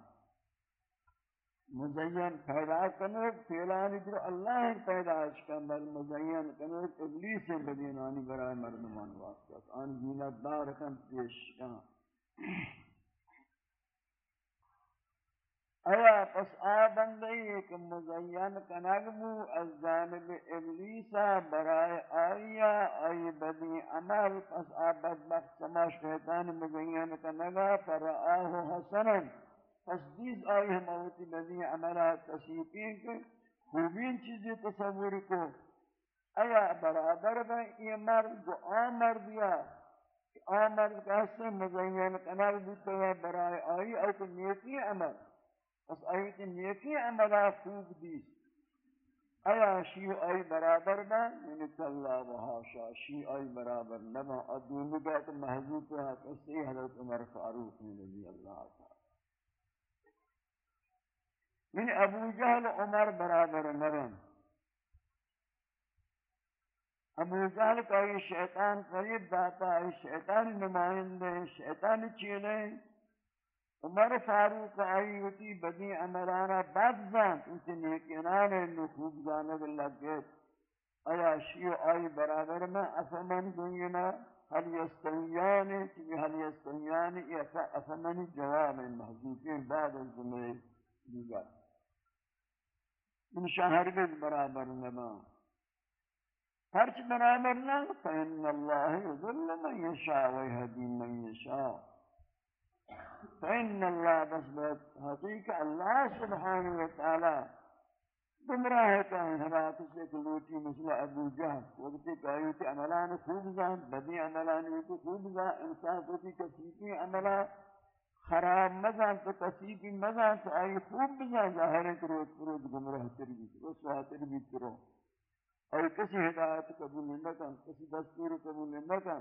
مزین پیدا کنوک فیلانی در اللہ پیدا اشکن بل مزین کنوک ابلیس بدینانی برای مردمان واسطہ. آن زینت دار کن، پیش کن. ایا پس آ بندے ایک مزین کنگمو از جانب ابلیسا برائے آیا آئی بدی عمل، پس آ بدبخت سما شیطان مزین کنگا پر آہو حسنن پس دیز آئی ہم آوتی بدی عملہ تصیبین کے، خوبین چیزی تصور کو. ایا برابر با یہ مرد جو آن مردیا، آن مرد کہتے مزین کنگ بودتا ہے برائے آئی آئی نیتی عمل. اس آیت نیکی عملہ خوب دی ایا شیع آئی برابر با یعنی اللہ و حاشا شیع آئی برابر نبا ادونی بیت محضوب ہے کسی حضرت عمر فاروق رضی اللہ تعالی. یعنی ابو جہل عمر برابر نبا ابو جہل کا یہ شیطان، قریب داتا ہے شیطان نمائندے شیطان چیلے عمر فاروق آئی ہوتی بدی عمرانا بد زان انتے نیکنان انو خوب زانب اللہ گیت آیا شیع آئی برابر میں افمن دنینا حل یستویان؟ چلی حل یستویان؟ افمن جواب محضوبین بعد از جمعے دیگر. ان شہر بز برابر نما. ہرچ برابر نہ فإن اللہ يذل من يشاء ويهدي من يشاء فإن الله بس حقیقہ اللہ سبحانہ وتعالی گمراہ کا حرات سے کلوٹی مثل ابو جہل وقتی کہی تھی عملان خوب زان بدی عملان کو خوب زان انسان کو تھی کسیقی عملان خراب مزان تو کسیقی مزان تو آئی خوب بزان ظاہر ہے کہ روز روز گمراہ تربی رسوا تربی کرو۔ اور کسی ہدایت قبول نہ کن کسی دستور قبول نہ کن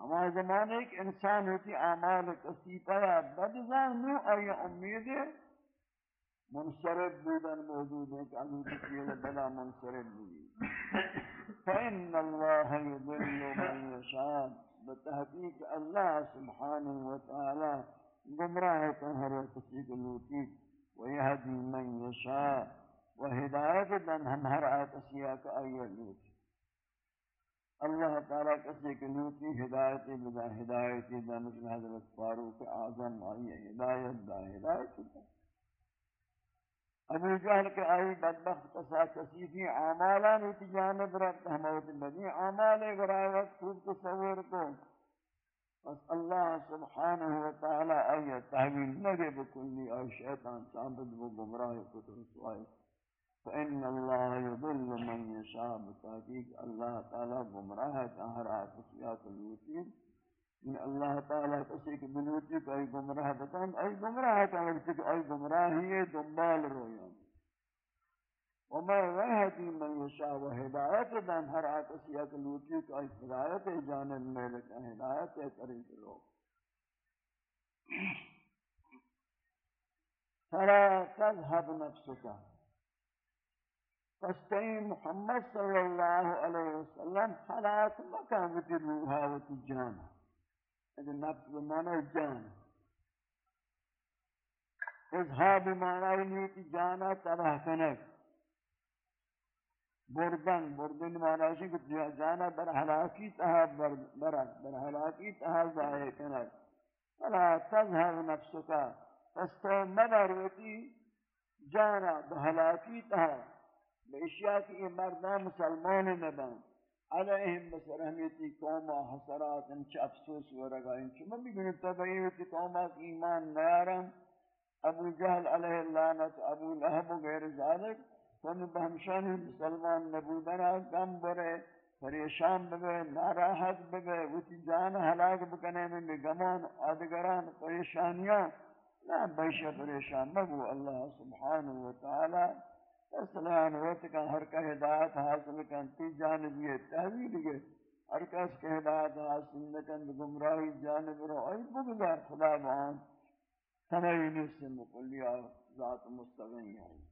ہمارے زمانے ایک انسان ہوتی اعمال کسی پایا بدزان نو یہ امید منصرف بودن موجود ہے کہ اللہ کی چیز بلا منصرف بودی. فإن اللہ يضل من يشاء بتحقیق اللہ سبحانہ وتعالی گمراہ ہے ہر کسی کو ويهدي من يشاء ہدایت دن ہم ہر آئیہ لوٹ اللہ تعالیٰ کسی کے لوٹی ہدایت بدا ہدایت دن مثل حضرت فاروق اعظم آئیہ ہدایت دا ہدایت دا ابو جہل کے آئی بدبخت کسا کسی کی عمالا نیتی جانب رکھت ہموت بدی عمال گراوت خوب تصور کو۔ بس اللہ سبحانہ وتعالی آئی تحویل نگے بکلی، آئی شیطان چاندد وہ گمراہ کتر سوائی فإن الله يضل من يشاء بتحقیق اللہ تعالی گمراہ ہے تہر آتشیات الوتین ان اللہ تعالی کسی کی بلوٹی کو ای گمراہ بتائیں ای گمراہ ہے کہ ای گمراہی ہے دنبال رویاں۔ وما وحدی من یشاء و ہدایت دن ہر آکسی ایک لوٹی کو ای ہدایت جانب میں لکا ہدایت طریق لو فلا تذهب نفسك فاستعين محمد صلى الله عليه وسلم حالات مكان بتروها وتجانا اگر نفس بمانا جان اظہاب معنی نیتی جانا تباہ کنک بردن. بردن معنی ہے کہ جانا بر حلاکی تہا برد. بر حلاکی تہا ظاہر کنک فلا تظہر نفسکا فستو مبروتی جانا بحلاکی تہا بے اشیاء کی مردان مسلمان نبان علیہم بسر ہمیتی قوما حسرات انچ افسوس ورگا انچ من بھی گنی تبعیوتی قوما کی ایمان نیارم ابو جہل علیہ اللعنت، ابو لہب و غیر ذالک فن بہمشانی مسلمان نبودنا گم برے پریشان بگے ناراحت بگے وچی جان حلاک بکنے میں گمان آدگران پریشانیاں لا بیشہ پریشان مگو اللہ سبحانہ وتعالی اسلام وقت کا ہر کا ہدایت حاصل کن تی جانب یہ تحویل گئے ہر کس کے ہدایت حاصل کن گمراہی جانب رو۔ ای بگذار خدا بان سمعینی سے مقلیا ذات مستغنی ہے۔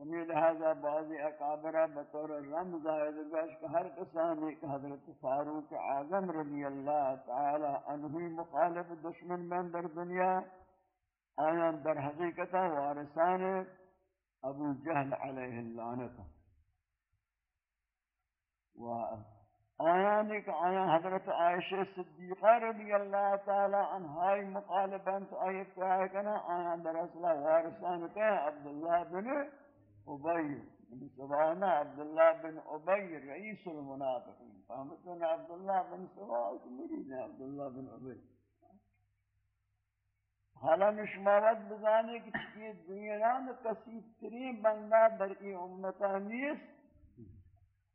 ہمیں لہذا بعضی اقابرہ بطور رمز آئے گوش کہ ہر کسان ایک حضرت فاروق اعظم رضی اللہ تعالی عنہی مخالف دشمن من در دنیا آیا در حقیقت وارثان ابو جهل علیه اللعنت و آیانی که آیا حضرت عایشه صدیقه رضی الله تعالی عنها مقالبن تو آیت کیا کنا آیا در اصل وارثان عبد الله بن ابی عبد الله بن ابی رئیس المنافقین. عبد الله بن سبحان عبد الله بن ابی؟ حالا نشماوت بزانے کہ یہ دنیا میں کسی ترین بندہ در ای امتا نیست.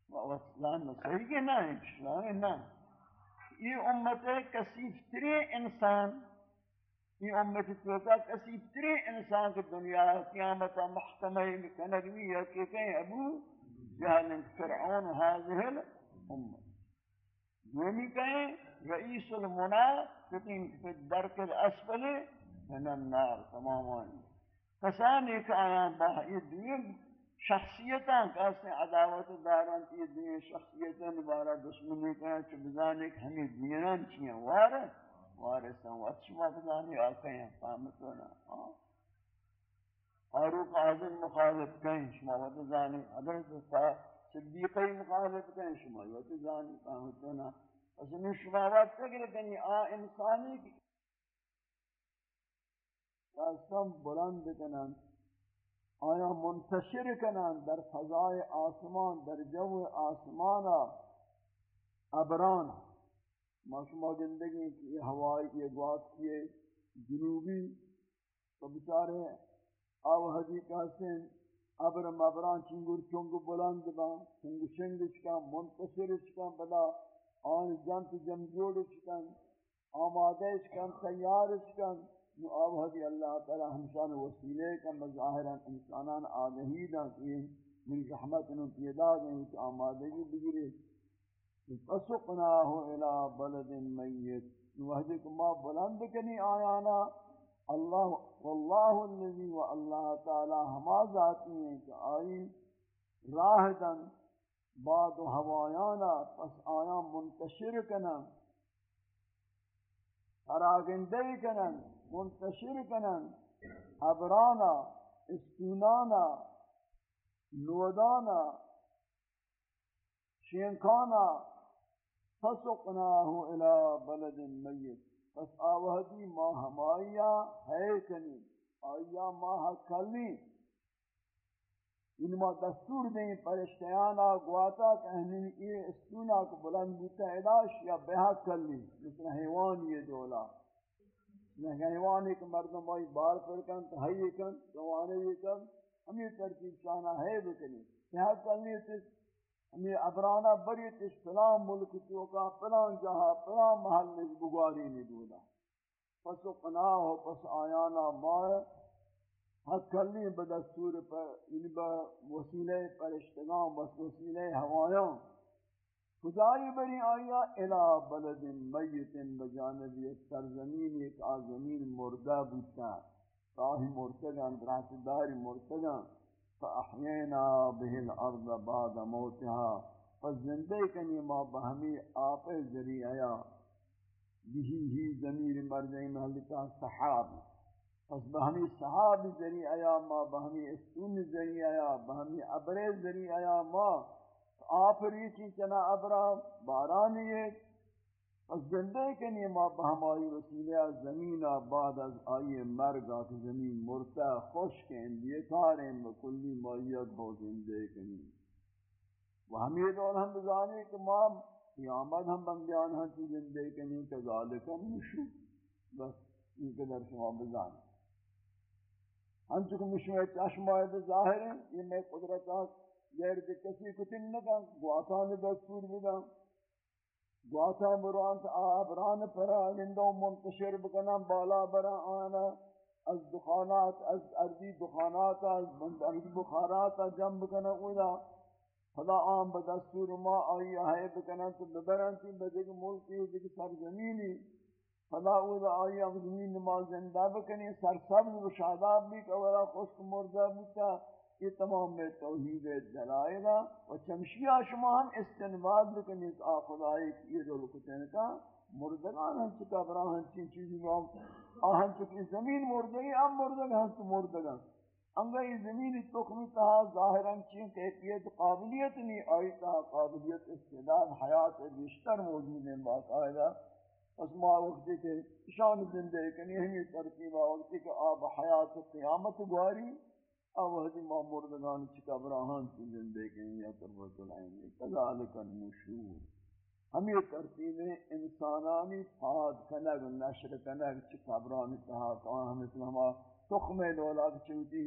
واسلام صحیح کہ نہ ہے اسلام نہ یہ امت کسی ترین انسان یہ امت توکا کسی ترین انسان کی دنیا قیامت محکمہ کنگوی ہے کہ کہیں ابو جہل فرعون حاضر الامت. دومی کہیں رئیس المنافقین فی الدرک الاسفل من النار تماما کسان ایک آیان با یہ دین شخصیتاں کاسے عداوت داران یہ دین شخصیتاں بارا دشمنی کہاں چو بزان ایک ہمیں دینان وارے وارے سن وقت شما بزانی آکے ہیں فامتونا فاروق آزم مخالف کہیں شما. بزانی حضرت صدیقی مخالف کہیں شما. بزانی فامتونا اس نے شما وقت تک لیکن آ انسانی کی بلند کنن آیا منتشر کنن در فضای آسمان، در جو آسمان ابران؟ ما شما زندگی کی، ہوائی کی بات کیے جنوبی؟ تو بچارے آو حدیقہ سے ابر مبران چنگر چنگ بلند با، چنگ شنگ چکا منتشر چکا بدا آن جنت جمجوڑ چکا آمادہ چکا تیار چکا نو آب حدی اللہ تعالی ہمشان وسیلے کا مظاہرا انسانان آگہی دا کہ من رحمت انہوں پیدا دیں کہ آمادگی بگرے فسقناہ الى بلد میت۔ نو حدی کو ما بلند کنی آیانا۔ اللہ، واللہ الذی و اللہ تعالی ہما ذاتی ہیں کہ آئی راہ دن بعد ہوایانا۔ پس آیا منتشر کنن اراغندے کنن۔ منتشر کنن ابرانا استونانا نودانا شینکانا فسقناه الى بلد میت۔ پس آوہدی ما ہمایا ہے کنی آیا ما کلی ان ما دستور دیں پرشتیانا گواتا کہ ہمیں یہ استونا کو بلند بوتا اداش یا بہت کلی مثل حیوان یہ دولا۔ حیوان یعنی ایک مردم آئی بار پر کن تو کن روانے یہ کن ہم یہ ترتیب چاہنا ہے بکنی بہت کلی تھی۔ ہمیں ابرانا بری تش فلان ملک چوکا فلان جہاں فلان محل میں بگواری نہیں دولا پس و قناہ ہو، پس آیانا مار۔ حق کلی بدستور پر ان با وسیلہ پر، اشتغام، بس وسیلہ ہوایاں خدای بری آیا الى بلد میت بجانب یک سرزمین ایک آزمین مردہ بودتا. راہ مرتگان برات دار مرتگان فاحیینا به الارض بعد موتها. فزندے کنی ما بہمی آپ ذریعہ. بہی ہی ضمیر مرجعی محلتا صحاب. پس بہمی صحاب ذریعہ ما بہمی استون ذریعہ بہمی عبر ذریعہ ما. آپ ریچی چنا عبرہ بارانی ایک پس زندے کے لیے ما بہمائی وسیلہ زمین بعد از آئی مرگا کہ زمین مرتا خوش کے اندیے کاریں بکلی مائیت بہت زندے کے لیے وہ ہم یہ دول ہم بزانے کہ ما قیامت ہم بندیان ہاں ہم چی زندے کے لیے کذالک مشو بس یہ قدر شما بزانے۔ ہم چکم مشوع چشمائد ظاہر ہیں، یہ میں قدرت قدرتا غیر کسی کتن نکا گواتان دستور بدا گواتا مران آبران پرا لندو منتشر بکنم، بالا برا آنا. از دخانات، از ارضی دخانات، از ارضی بخارات جمع بکنم اولا خدا آم بدستور ما آئی ہے بکنم تو ببرن تی بدک ملکی بدک سرزمینی. خدا اولا آئی زمین نماز زندہ بکنی، سرسبز و شاداب بھی کہ اولا خشک مردہ بکتا یہ تمام میں توحید دلائل و چمشیہ شما ہم استنباد بکنی کہ آخدائی کی یہ دول کتن کا مردگان ہم چکا برا ہم چین چیزی بام آہم چکی زمین مردگی ہم مردگ ہم تو مردگان۔ انگا یہ زمین تکمی تہا ظاہران چین کیفیت قابلیت نہیں، آئی تہا قابلیت استعداد حیات بیشتر موجود ہیں باقاعدہ۔ اس ما وقتی کہ شان زندے کنی ہمیں ترکیبہ وقتی کہ آب حیات قیامت گواری۔ اوہدی ما مردگان چکا براہان کی زندگی یا تربت العین کذالک النشور. ہم یہ ترتیب انسانانی فاد کنگ، نشر کنگ چکا براہان کہا کہا ہم اسلام ہما تخم لولاک چوتی.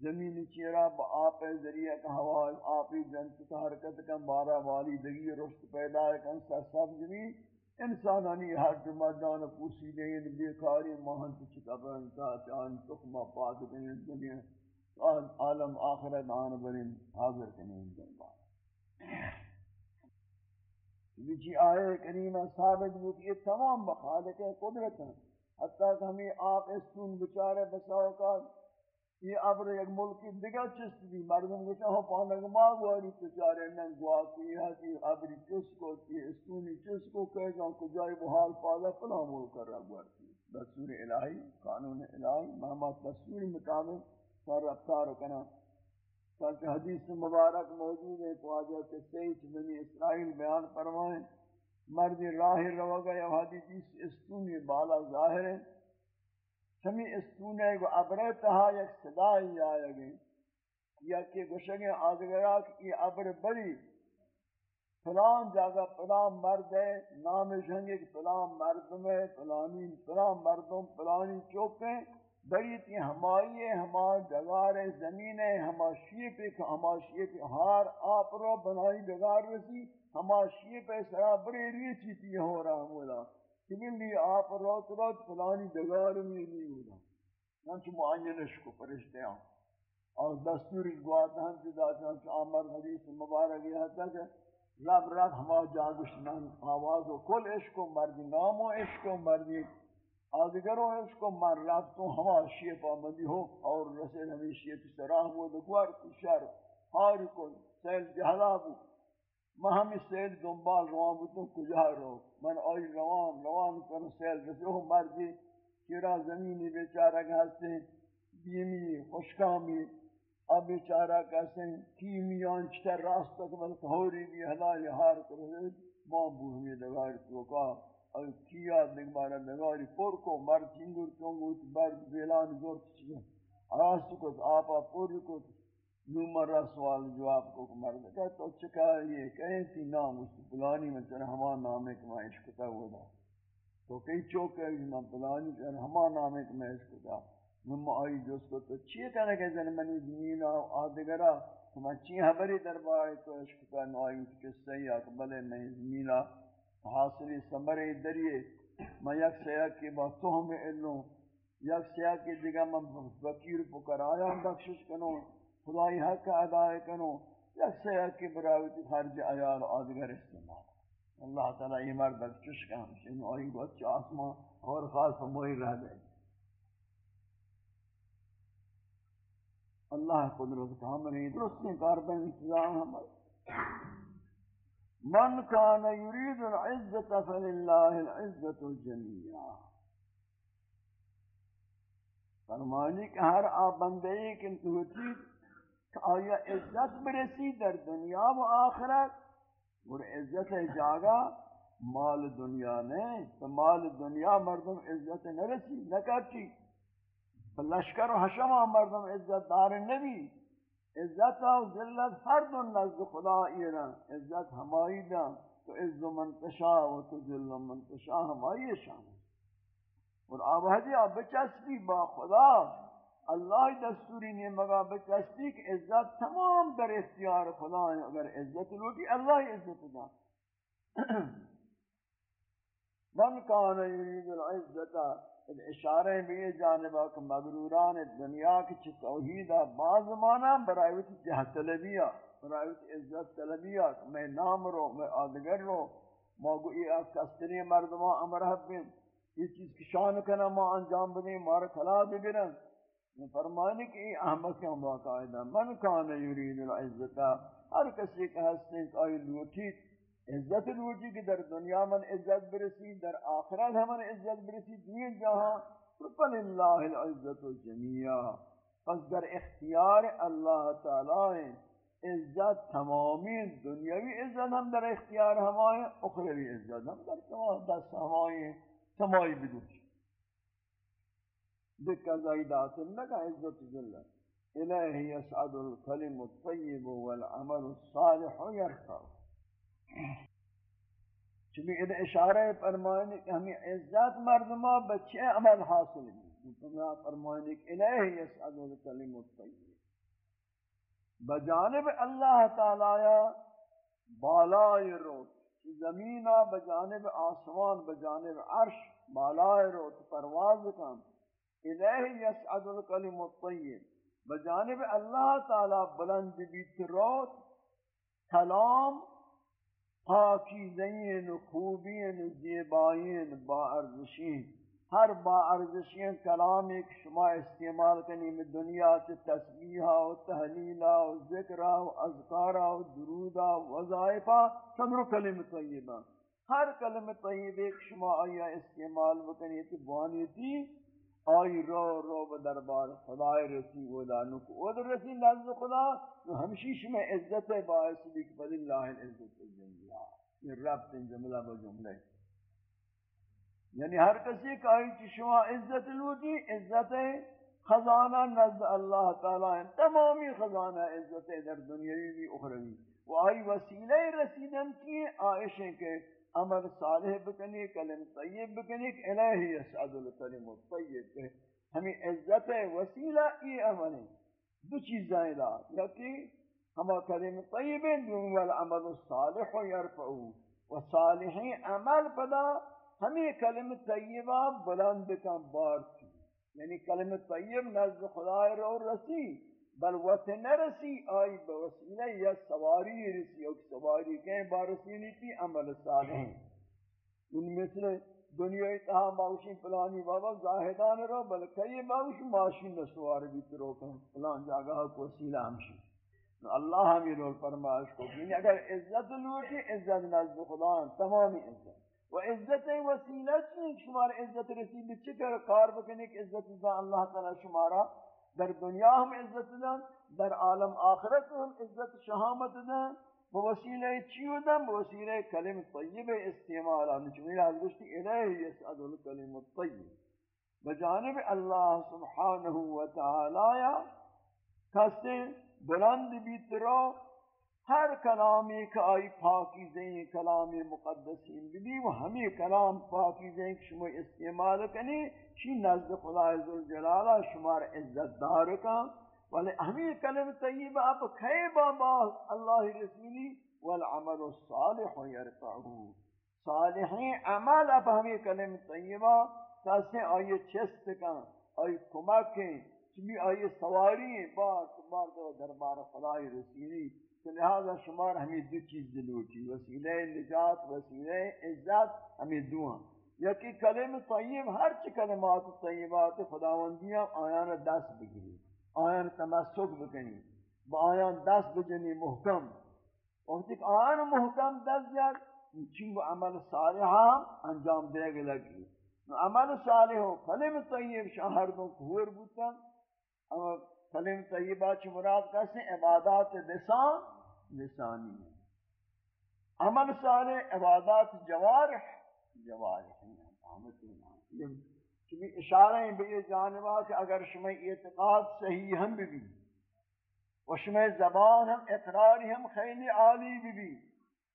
زمین چیرا با آپ ذریعہ کا ہوا آپی جنت کا حرکت کن بارہ والی دگی رشت پیدا کن سر سب زمین انسانانی ہر جمعدان پوسی دین بیکاری مہنت چکا براہان کہا چاہن تخم پاد کنگ دنیا. عالم آخرت آن برین حاضر کنین دربار بچی آئے کریمہ ثابت بود یہ تمام بخالق قدرت ہیں۔ حتیٰ کہ ہمیں آپ اس استون بچارے بساو کا، یہ عبر ایک ملکی دیگر چست بھی، مردم کو چاہو پانک ماں گواری تچارے نن گواتی ہے کہ عبری چس کو تی استونی چس کو کہے گا کو جائے بحال پادا پلا ملک کر رہا گوارتی دستور الہی، قانون الہی، محمد دستور مطابق سر رفتار کنا۔ تاکہ حدیث مبارک موجود ہے تو آجا کہ سیچ بنی اسرائیل بیان فرمائیں۔ مرد راہ رو گئے حدیث استونی بالا ظاہر ہے۔ سمی استونے کو عبر تہا یک صدای آئے گئی۔ یا کہ گشنگ آدگرا کہ یہ عبر بری فلان جاگہ فلان مرد ہے، نام جنگی فلان مردم ہے، فلانی، فلان مردم، فلانی چوکیں بڑی تھی ہمائی ہما جگار زمین ہے، ہما شیپ ایک ہما شیپ ہار آپ رو بنائی جگار رسی، ہما شیپ سرا بڑی ریچی تھی ہو رہا مولا کبھی آپ روت روت فلانی جگار میں نہیں ہوگا نانچہ معینش کو پرشتے ہیں۔ اور دستور گوات ہم سے داتا ہوں کہ عمر حدیث مبارک یہ تھا کہ رب رب ہما جاگش من آواز و کل عشق و مردی نام و عشق و مردی آدگروں اس کو من رب ہما شیف آمدی ہو، اور رسول ہمیں شیف سراہ ہو دکوار کی شر ہاری کن سیل جہلا بو۔ میں ہمیں سیل دنبال روان بودتوں کجا رو؟ من آئی روان روان کن سیل رسی ہو مردی۔ چرا زمینی بیچارہ گھستے بیمی، خوشکامی۔ اب بیچارہ کیسے کیمیان چتر راست تک بل تھوری بھی حلال ہار کر رہے ماں بو ہمیں دگار تو کا۔ اور کیا دگبارہ دگاری پر کو مر چنگر چنگر بر بیلان زور چیز راست کو آپا پر کو نمرہ سوال جواب کو مرد کہا تو چکا یہ کہیں تھی نام اس پلانی میں چرا ہما نامے کہ میں عشق تا ہوا دا تو کئی چوک ہے کہ پلانی چرا ہما نامے کہ میں عشق تا نم آئی جس کو تو چیئے کہنا کہ زن منی زمین آدگرہ تو چیئے حبری دربار تو عشق تا نو آئی کس صحیح آکھ بلے میں زمین حاصلی سمرے دریئے، میں یک سیاہ کی بات تو ہمیں علوں یک سیاہ کی دیگا میں فقیر پکر آیا بخشش کنوں خدای حق ادا کنو، یک سے یک کی براوتی خارج ایال آدگر استعمال۔ اللہ تعالی یہ مرد چش کا ہمشہ انہوں آئی کو اچھا آسمان اور خاص موئی رہ دے۔ اللہ قدرت کا ہمیں درست نے کاربن انتظام ہمیں من کان یرید العزت فللہ العزت الجمیعہ فرمانی کہ ہر آپ بندے ایک انتوچی آیا عزت برسی در دنیا و آخرت، اور عزت جاگا مال دنیا نہیں تو مال دنیا مردم عزت نرسی نکرچی لشکر و حشمہ مردم عزت دار نبی. عزت و ذلت ہر دن نزد خدا ایران. عزت ہمائی دا تو عز و منتشا و تو ذل و منتشا ہمائی شان. اور آبادی آپ بچسبی با خدا. اللہ دستوری نے مگا بچستی کہ عزت تمام در اختیار خدا ہے. اگر عزت لوٹی، اللہ عزت دا من کان یرید العزت اشارہ بھی جانبا کہ مغروران دنیا کی چھ توحیدہ بعض مانا برایوت جہ طلبیہ برایوت عزت طلبیہ میں نام رو، میں آدگر رو موگو یہ کستنی مردمان امرہ بین، یہ چیز کی شان کنا ما انجام بدیں مارا کھلا بگرن فرمانے کہ یہ احمد کے باقاعدہ من کان یرید العزت؟ ہر کسی کا ہستے آئی لوٹی عزت لوٹی کہ در دنیا من عزت برسی، در آخرت ہمن عزت برسی دین جہاں فن اللہ العزت جمیعہ۔ پس در اختیار اللہ تعالی عزت تمامی دنیاوی عزت ہم در اختیار ہمائیں اخروی عزت ہم در تمام دست ہمائیں تمامی بدوچ دکا زائدات لگا عزت ذلت الہی یسعد الکلم الطیب والعمل الصالح یرفع۔ چلی ادھ اشارہ فرمائنے کہ ہمیں عزت مردمہ بچے عمل حاصل ہیں تمہیں مطلب فرمائنے کہ الہی یسعد الکلم الطیب بجانب اللہ تعالی بالای روت زمینہ بجانب آسمان، بجانب عرش بالای روت، پرواز کام۔ الہ یسعد الکلم الطیب بجانب اللہ تعالی بلند بیت روت، کلام پاکیزین خوبین زیبائین با ارزشین. ہر با ارزشین کلام ایک شما استعمال کنی میں دنیا سے تسبیحہ و تحلیلہ و ذکرہ و اذکارہ و درودہ و وظائفہ سمرو کلم طیبہ. ہر کلم طیب ایک شما آیا استعمال بکنی. تو بانی تھی آئی رو رو با دربار، خدای رسی اولا نکو او در رسی نزد خدا تو ہمشیش میں عزت باعث بھی کہ فضل اللہ العزت الجنبیہ یہ رب تن جملہ با جملہ یعنی ہر کسی کا چی شما عزت لوٹی عزت خزانہ نزد اللہ تعالی. ہیں تمامی خزانہ عزت در دنیاوی بھی اخروی. وہ آئی وسیلہ رسیدن کی؟ آئشیں کہ عمل صالح بکنی کلم طیب بکنی کہ الہی اسعد الکلم الطیب ہمیں عزت وسیلہ ای عمل دو چیزیں دا یکی ہما کلم طیب دون والعمل الصالح یرفعو و صالحین عمل پدا ہمیں کلم طیبہ بلند کن بار کی یعنی کلم طیب نزد خدا رو رسی۔ بل وقت نرسی، آئی بوسیلہ یا سواری رسی او سواری کہیں بارسی نہیں تھی، عمل صالح ان مثل دنیا اتہا موشی پلانی بابا زاہدان رو بل کئی موش ماشین سوار بھی تروکن پلان جاگہ کو وسیلہ ہمشی اللہ ہمیں رول فرمائش کو یعنی اگر عزت لوٹی، عزت نزد خدا تمامی عزت۔ و عزت وسیلہ چیز شمار عزت رسی بچکر کار بکنی کہ عزت اللہ تعالی شمارا۔ در دنیا ہم عزت دن، در عالم آخرت ہم عزت شہامت دن. بوسیلہ چیو دن بوسیلہ کلم طیب استعمال. نچمیل گوشتی الیہ یسعد الکلم الطیب. بجانب اللہ سبحانہ وتعالی کسے بلند بیترو ہر کلامی کا آئی پاکیزیں کلامی مقدسین بھی وہ ہمیں کلام پاکیزیں شما استعمال کنی چی نزد خدا عزالجلالہ شمار عزت دار کا۔ ولی ہمیں کلم طیب آپ کھے بابا اللہ رسولی، والعمل الصالح یرفعو صالحین عمل آپ ہمیں کلم طیبہ کیسے آئیے چست کا، آئی کمکیں چمی آئیے سواری بار بار دربار خدای رسولی۔ لہذا شمار ہمیں دو چیز دلوٹی وسیلہ نجات، وسیلہ عزت، ہمیں دو ہیں۔ یکی کلم طیب، ہر چی کلمات طیبات خداوندیاں آیان دست بگیری آیان تمسک بکنی با آیان دست بجنی محکم۔ وقت ایک آیان محکم دست جد چنگو عمل صالحہ انجام دے گے لگی عمل صالح ہو کلم طیب شہر دوں کھور بوتا کلم طیبہ چھ مراد کیسے عبادات لسان لسانی ہے عمل صالح عبادات جوارح جوارح ہیں۔ عامت نام چمی یعنی اشارہ ہیں بے جانبا کہ اگر شما اعتقاد صحیح ہم بھی و شما زبان ہم اقراری ہم خیلی عالی بھی بھی،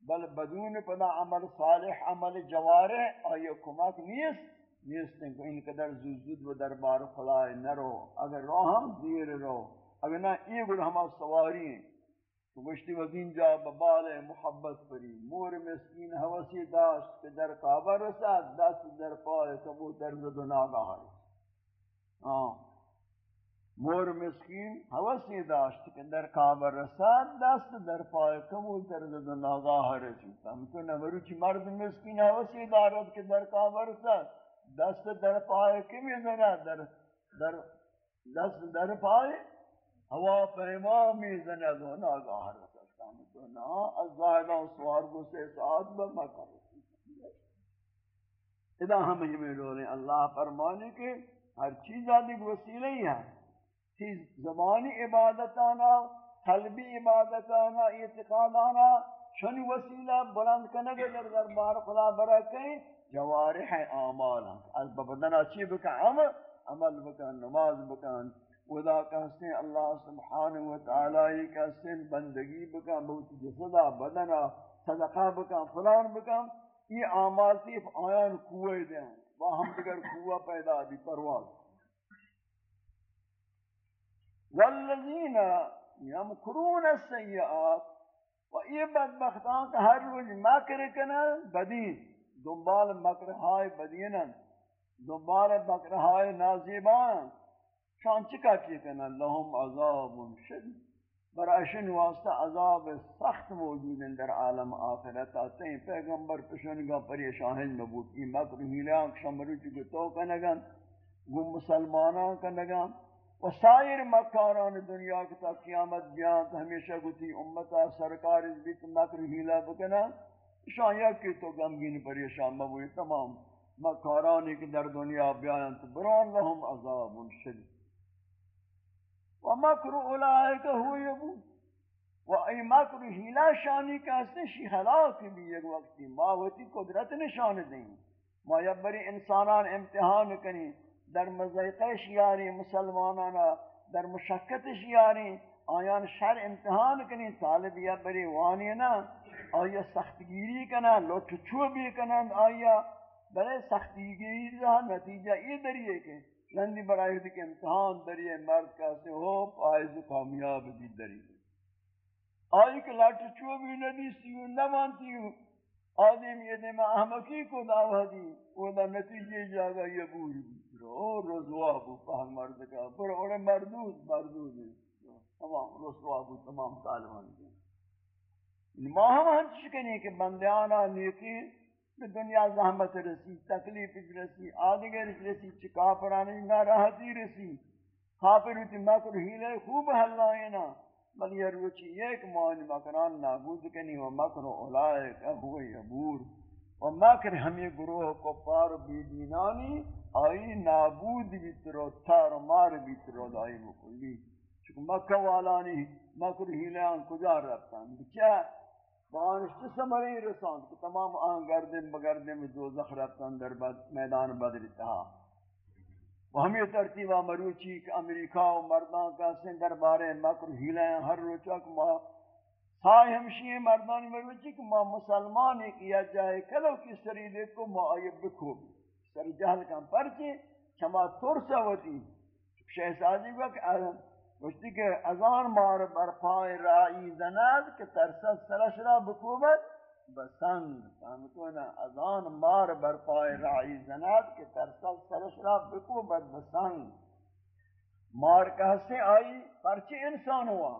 بل بدون پدا عمل صالح، عمل جوارح، آئیے کمک نیست نیستیں کہ ان قدر زود و دربار خدای نہ رو۔ اگر رو ہم، دیر رو۔ اگر نہ، یہ گل ہم سواری ہیں۔ تو گشتی وزین جا ببال محبت پری، مور مسکین حوثی داشت کہ در کعبہ رسد، دست در پائے کبو در زد و ناگاہ مور مسکین حوثی داشت کہ در کعبہ رسد، دست در پائے کبو در زد و ناگاہ رسید. ہم تو مرد مسکین حوثی دارد کہ در کعبہ رسد، دست در پائے کی میزنہ در در، دست در پائے ہوا پیما میزنہ دو ناگاہ رکھتا تو نا از زائدہ سوار کو سے ساتھ بما بمکر ادا ہم ہمیں لولے اللہ فرمانے کے ہر چیز آدھی وسیلہ ہی ہے چیز زبانی عبادتانا، قلبی عبادتانا، اعتقادانا، شنی وسیلہ بلند کنگے در دربار خدا برکیں جوارح اعمال از بدن اچھی بکن، عمل عمل بکن، نماز بکن ودا کہتے ہیں، اللہ سبحانہ وتعالی کہتے ہیں، بندگی بکن بہت جسدہ بدنا صدقہ بکن فلان بکن یہ اعمال تیف آیان قوے دیں وہ ہم دیگر قوہ پیدا بھی پرواز۔ والذین یمکرون السیئات، و یہ بدبختان کا ہر روز مکر کنن، بدین۔ دنبال مکرهای بدینن۔ دنبال مکرهای نازیبان۔ شان چکا کی کنن لهم عذاب شدید۔ برایشن واسطہ عذاب سخت موجود ہیں در عالم آخرت۔ آتے ہیں پیغمبر پشنگا پریشان نبود۔ ای مکر ہیلیاں شمرو چکے تو کنگن گم مسلمانان کنگن و سائر مکاران دنیا کی تا قیامت بیان ہمیشہ گتی امتا سرکار اس بیت مکر ہیلا بکنا۔ شان یکی تو غمگین پریشان مبوی تمام مکارانی کی در دنیا بیان تو بران لهم عذاب شدید۔ و مکر اولائک هو یبو و ای مکر ہیلا شانی کا شی ہلاک بھی ایک وقتی ما ہوتی قدرت نشان دیں۔ ما یا بری انسانان امتحان کنی، در مزیقہ شیاری، مسلمانانا در مشکت شیاری، آیان شر امتحان کنی، طالب یا بری وانی نا، آیا سختگیری کنن لوٹ چو بھی کنن آیا؟ بلے سختگیری رہا نتیجہ یہ دریئے کہ لندی برای کہ امتحان دریئے مرد کیسے ہو پائز کامیاب بھی دریئے آئی کہ لوٹ چو بھی ندی سیو نمانتی ہوں۔ آدم یہ دے احمقی کو دعوہ دی، وہ دا نتیجے جاگا یہ بوری رو رضوا بو، پہن مرد کا۔ پر اوڑے مردود مردود تمام رسوا بو، تمام طالبان دی یعنی ما ہم ہنچ کنی کہ بندیانا نیکی دنیا زحمت رسی، تکلیف رسی آدگر رسی، چکا پرانی ناراحتی رسی۔ خاپر ہوتی مکر ہیلے خوب حلائینا۔ بل یہ روچی ایک معنی مکران نابود کنی، و مکر اولائک اہوی عبور و مکر ہمیں گروہ کفار بی دینانی آئی نابود بیترو تار مار بیترو دائی بکلی چکہ مکہ والانی مکر ہیلیان کجا رفتن؟ بچہ بانشت سمری رسان کہ تمام آن گردن بگردن دو زخ رفتن در میدان بدر اتحا و ہمی ترتیبہ مروچی کہ امریکہ و مردان کا سن در بارے مکر ہیلیان ہر روچا کہ ما سائے ہمشی ہیں مردانی مروچی کہ ما مسلمان ایک یا جائے کلو کی سری دے کو ما آئیب بکھو بھی سر جہل کم پرچے چما ترسا ہوتی شہزادی کو کہ گوشتی کہ ازان مار برپائے رائی زند کہ ترسد سرش را بکوبت بسنگ فهمتونا ازان مار برپائے رائی زند کہ ترسد سرش را بکوبت بسنگ مار کہستے آئی پرچے انسان ہوا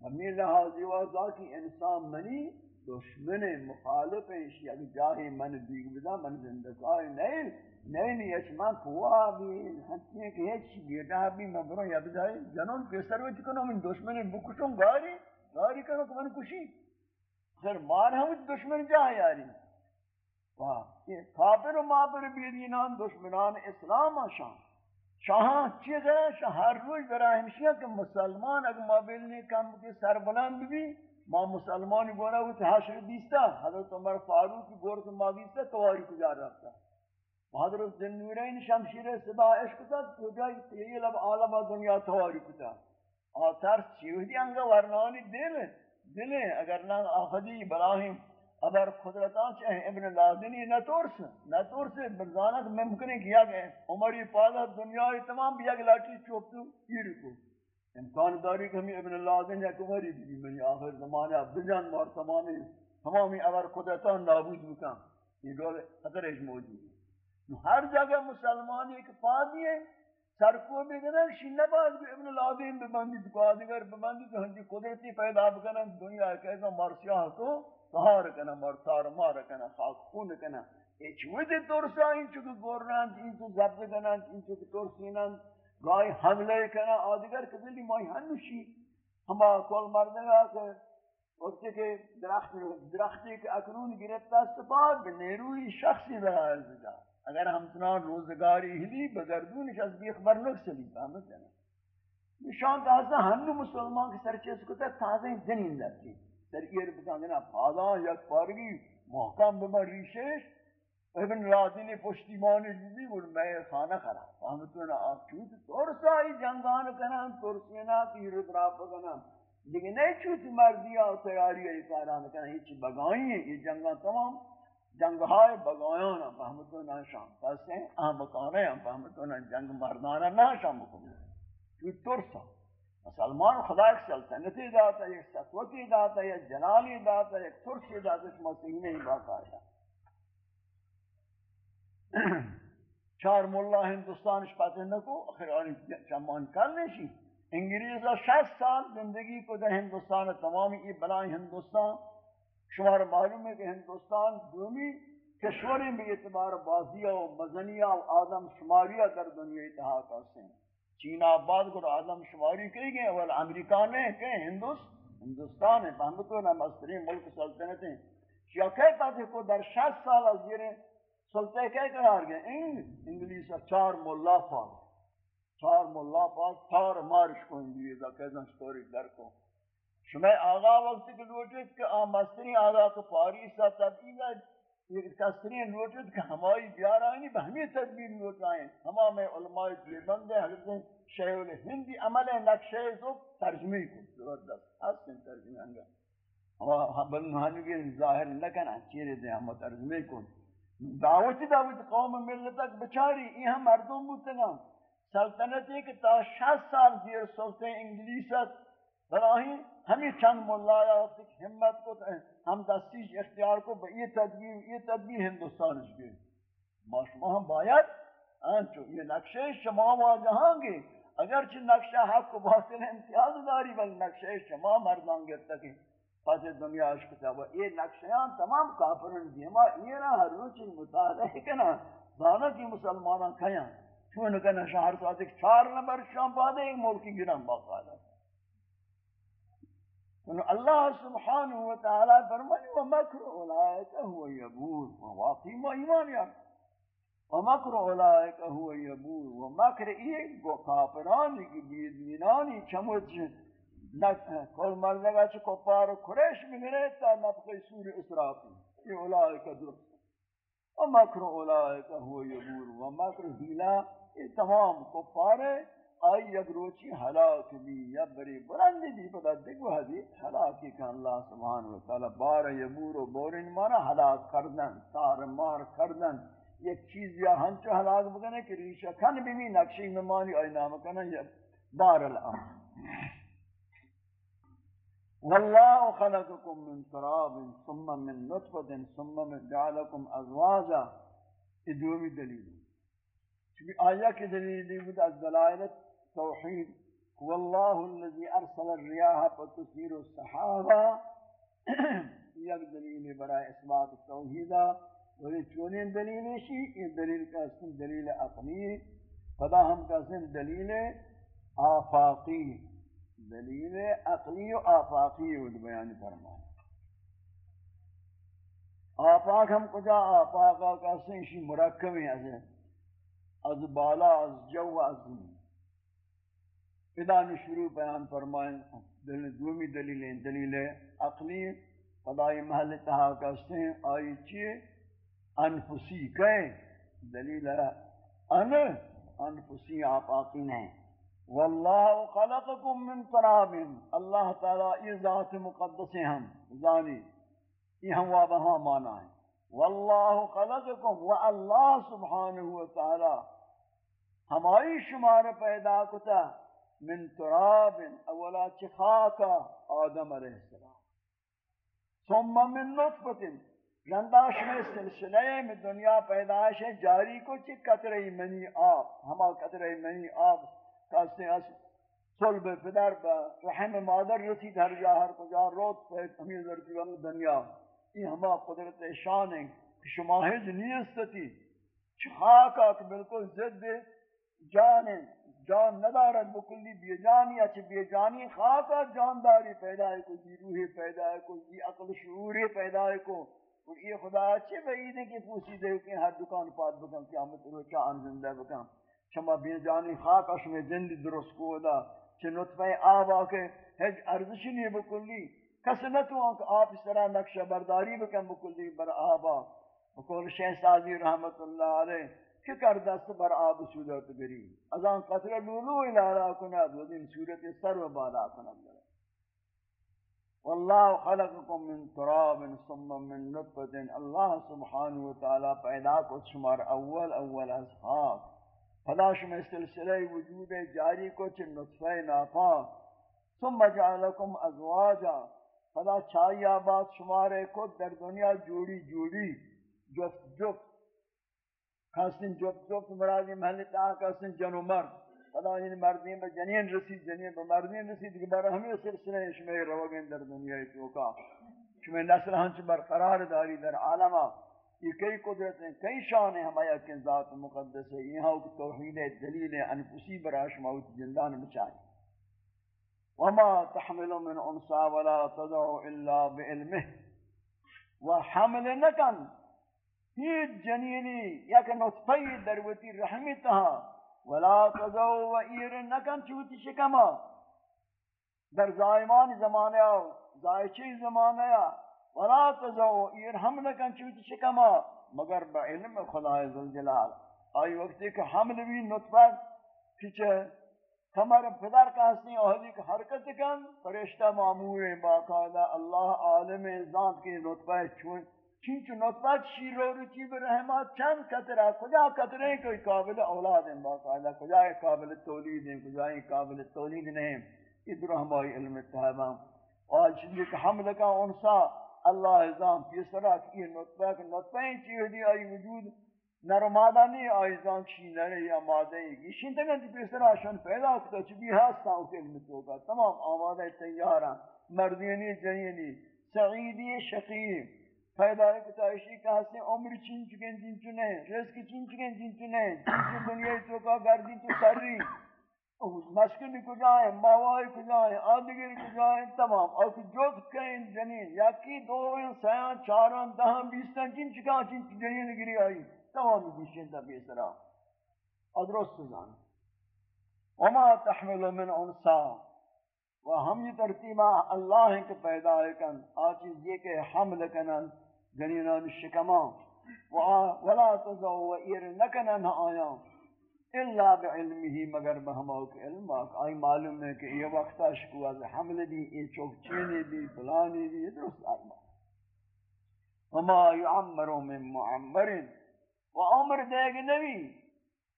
ہمیں لحاظی وازا کی انسان منی؟ دشمن مخالف ہیں اگر جاہی من دیگ بدا من زندگاہ نہیں نہیں نہیں اشمان کوا بھی ہنسی ہیں کہ ہیچ بیٹا بھی مبرو یا بدائی جنون پیسر وچ کنو من دشمن بکشوں گاری گاری کنو کہ من کشی۔ پھر مار ہم دشمن جا یاری۔ واہ، یہ کافر و مابر بیدینان دشمنان اسلام شان۔ شاہاں چیز ہے، شاہ ہر روز برا ہمشیہ کہ مسلمان اگر مابل نے کم کے سر بلند بھی ما مسلمان گورا ہوتے حشر دیستا حضرت عمر فاروق گور کو مابیستا تواری کجا رکھتا حضرت ذنورین شمشیر سبا عشق تا، تو جائی یہ لب عالم دنیا تواری کتا آتر چیوہدی انگا ورنانی دل دل اگر نا آخدی براہیم اگر قدرتان چاہیں ابن لازنی نہ تورس نہ تورس برزانت ممکن کیا گئے عمری پادا دنیا تمام بھی اگر لاٹھی چوپتو یہ رکو امکان داری کہ ہمیں ابن اللہ لازن یا کمری بھی منی یعنی آخر زمانہ بجان مار تمامی. تمامی اگر قدرتان نابود بکن. یہ دول خطرش موجود. ہے ہر جگہ مسلمان ایک پا دیئے سرکو بگنن شنہ باز بھی ابن اللہ العظیم ببندی. دکا دیگر ببندی تو ہنجی قدرتی پیدا بکنن، دنیا کہتا مرسیاہ کو سہار کنا مرسار مار کنا خاک خون کنا ایچ ودی ترسا؟ این چکو گورنان این چکو زبد کنن این چکو ترسینن گاہی حملے کنا آدگر کبھلی ماہی ہنوشی ہما کول مردگا کر وقتی کہ درخت درختی کہ اکنون گرفت دست گرفتا استفاد نیروی شخصی برای ارزگار اگر ہم روزگاری ہلی بگردونش از بیخ برنک سلی فهمت ہے نشان تازہ ہنو مسلمان کی سرچیز کو تک تازہ زنین لگتی در ایر بکان پادا یک پارگی محکم بمر ریشش ابن رادین پشتی مانی جزی بول، میں خانہ خرا فهمتونا آپ چوت ترسائی جنگان کنن ترسینا کی رکراف کنن لیکن نہیں چوت مردی آو، تیاری ای کاران کنن ہیچی بگائی ہیں، یہ جنگان تمام۔ جنگ های بگایان هم فهمتو نشان پس این احمقانه هم فهمتو نه جنگ مردانه نشان بکنه توی ترسا۔ مسلمان خدا ایک سلطنتی داتا یک سطوتی داتا یک جلالی داتا یک ترسی داتا ہے، شما سینه ہی باقا ہے چار مولا ہندوستانش پتہ نکو اخر آنی چمان کر نشی انگریزا شست سال زندگی کو در ہندوستان تمامی ای بلائی ہندوستان۔ شمار معلوم ہے کہ ہندوستان دومی کشوری میں اعتبار بازیہ و مزنیہ و آدم شماریہ در دنیا اتحاد کرتے ہیں۔ چین آباد کو آدم شماری کہی گئے اور امریکہ نے کہیں ہندوس، ہندوستان ہے فہمتو نا مسترین ملک سلطنت ہیں۔ شیعہ کہہ پاتے کو در شاست سال از زیر سلطہ کہہ قرار گئے انگلیس چار مولا پاس چار مولا پاس چار مارش کو انگلیزہ کہتے ہیں سٹوری در کو شما آغا وقت کے لوٹت کہ آ مستری آغا کو پاری سا تبعیدہ یہ کسری لوٹت کہ ہماری بیارانی بہمی تدبیر لوٹ آئیں ہما میں علماء دیبند حضرت شیع الہندی عمل نقشہ زو ترجمی کو زبردست حسن ترجمی انگا ہما بلنہانی کے ظاہر لکن چیرے دیں ہما ترجمی کو دعوتی دعوت، قوم ملتک بچاری یہ ہم مردم بودتگا سلطنتی کہ تا شاست سال دیر سلطن انگلیست براہی ہمیں چند ملایا وقت کی حمد کو ہم دستیش اختیار کو یہ تدبیر یہ تدبیر ہندوستان اس کے ما شما ہم باید انچو یہ نقشہ شما واجہاں گے۔ اگرچہ نقشہ حق کو باطل امتیاز داری بل نقشہ شما مردان گرتا کہ پس دنیا عشق تھا۔ وہ یہ نقشیان تمام کافرن دیما یہ نہ ہر روچ مطالعہ کنا دانا کی مسلمانان کھیاں چون کنا شہر تو ایک چار نمبر شام بعد ایک ملکی گران باقاعدہ انه الله سبحانه وتعالى فرماني ومكر اولئك هو يبور۔ وواقي ما ايمان يعني ومکر اولائک هو یبور و مکر ایک کافرانی کی بیدینانی چموت کل مردگا چھ کپار کریش بگرے تا نفقی سور اسرافی، یہ اولائک درست۔ و مکر اولائک هو یبور و مکر حیلہ یہ تمام کفار آئی یک روچی حلاک بھی یا بری برند بھی پتا دیکھو حدیث حلاکی کہ اللہ سبحانہ وتعالی بار یبور و بورن مانا حلاک کردن تار مار کردن۔ یک چیز یا ہنچو حلاک بکنے کہ ریشہ کھن بھی بھی نقشی نمانی آئی نام کنا یا بار الامر۔ والله خلقكم من تراب ثم من نطفة ثم من جعلكم أزواجا ادومی دلیل چونکہ آیا کی دلیل دی بود از دلائل توحید. والله الذي ارسل الرياح فتثير السحابا یک دلیل برای اثبات توحیدہ ولی چونین دلیل شی. یہ دلیل کا اسم دلیل عقلی فدا ہم کا اسم دلیل آفاقی. دلیل عقلی و آفاقی و بیان فرمائے آفاق ہم کجا؟ آفاقا کا اسم شی مرکب ہیں از از بالا، از جو از زمین ادان شروع بیان فرمائیں دلیل دومی دلیل دلیل عقلی فدائی محل تہا کا اسم آئی چیئے انفسی کہیں دلیل ہے ان انفسی آپ آقین ہیں واللہ خلقکم من تراب. اللہ تعالی یہ ذات مقدس ہیں ہم. زانی یہ ہم وابہاں مانا ہے. واللہ خلقکم. واللہ سبحانہ وتعالی ہماری شمار پیدا کتا من تراب. اولا چخاکا آدم علیہ السلام. ثم من نطفت. گنداش میں سلسلے میں دنیا پیدائش ہے. جاری کو چی قطرے منی آب. ہما قطرے منی آب کاستے اس صلب پدر با رحم مادر رسی در جا ہر کجا روت پہ ہمیں ذرکی والا دنیا۔ یہ ہما قدرت شان ہے کہ شماہد نیستی چھاکا کہ بالکل زد جان جان ندارد بکلی بے جانی اچھ بے جانی۔ خاکا جانداری پیدا ہے کوئی روح پیدا ہے کوئی عقل شعور پیدا ہے کوئی اور یہ خدا اچھے بعید ہے کہ پوچھی دے کہ ہر دکان پات بکن، قیامت رو چا ان زندہ بکن۔ شما بے جانی خاک اش میں زند درست کو دا چھ نطفہ آب آکے ہج ارزش نہیں بکلی. کس نہ تو آپ اس طرح نقشہ برداری بکن بکلی بر آبا. بکل شیخ سازی رحمت اللہ علیہ کہ کر دست بر آب صورت گری ازان قطر لولو الارا کنا دو دن صورت سر و بالا کنا والله خلقكم من تراب ثم من نطفه الله سبحانه وتعالى پیدا کو شمار اول اول از خاک. فلا شما سلسلہ وجود جاری کو چ نطفہ ناپاک ثم جعلكم ازواجا فلا چاہیے آباد شمارے کو در دنیا جوڑی جوڑی جفت جفت خاصن جفت جفت مرادی محلی تاہا خاصن جنو مرد خدا این مردین به جنین رسید جنین به مردین رسید که برای همه سلسله شما روگین در دنیای توکا شما نسل ہنچ برقرار داری در عالم یہ کئی قدرت ہیں، کئی شان ہیں ہمارا کہ ذات مقدس ہے یہاں کی توحید دلیل انفسی برا شما زندان بچائے وما تحمل من انسا ولا تضع الا بعلمه۔ وحمل نکن، هیچ جنینی یک نطفی دروتی رحمتها ولا تزو و ایر نکن، چوتی شکما در زائمان زمانه آو زائچی زمانه آو ولا تزو ایر ہم نکن چوتی شکما مگر با علم خدای ذوالجلال۔ آئی وقتی کہ حمل بھی نطفت پیچھے کمر پدر کا حسنی اہلی کی حرکت کن، فرشتہ معمور باقاعدہ اللہ عالم ذات کی نطفہ چھوئے چینچ نطفت شیر و رچی برحمات چند قطرہ کجا قطرے کوئی قابل اولاد ہیں باقاعدہ کجا قابل تولید ہیں، کجا قابل تولید نہیں ادھر ہماری علم اتحابہ اور چیزی کہ حمل کا انسا اللہ ازام پیسرہ کی نطفہ کہ نطفہ چیز دی آئی وجود نرمادہ نہیں آئی ازام چی نرے یا مادہ ہی۔ یہ شنتگن دی پیسرہ شن پیدا کتا چی ہستا ہوں کہ علم توقع تمام آمادہ تیارہ مردینی جنینی سعیدی شقیم پیدا ہے کہ تائشی کا حسن عمر چین چکیں جن چنے، رزق چین چکیں جن چنے چین دنیا تو کا گردی تو سر رہی۔ سری مسکن کو جائیں ماوائی کو جائیں آدگر کو جائیں تمام۔ اور کہ جو کہیں جنین یا کی دو سیان چاران، دہاں، بیستان، جن چکا، جن جنین گری آئی، تمام دیشن تا بیسرا ادرست زان وما تحمل من انسا۔ و ہم یہ ترتیبہ اللہ کے پیدا کن آچیز یہ کہ حمل کنن گنینان شکما ولا تزو و ایر نکنن آیا الا بعلمه، مگر بہماو علم آئی معلوم ہے کہ یہ وقت اشکو از حمل دی، یہ چوک چینی دی فلانی دی، یہ درست آئی وما يعمر من معمر، و عمر دیگ نبی۔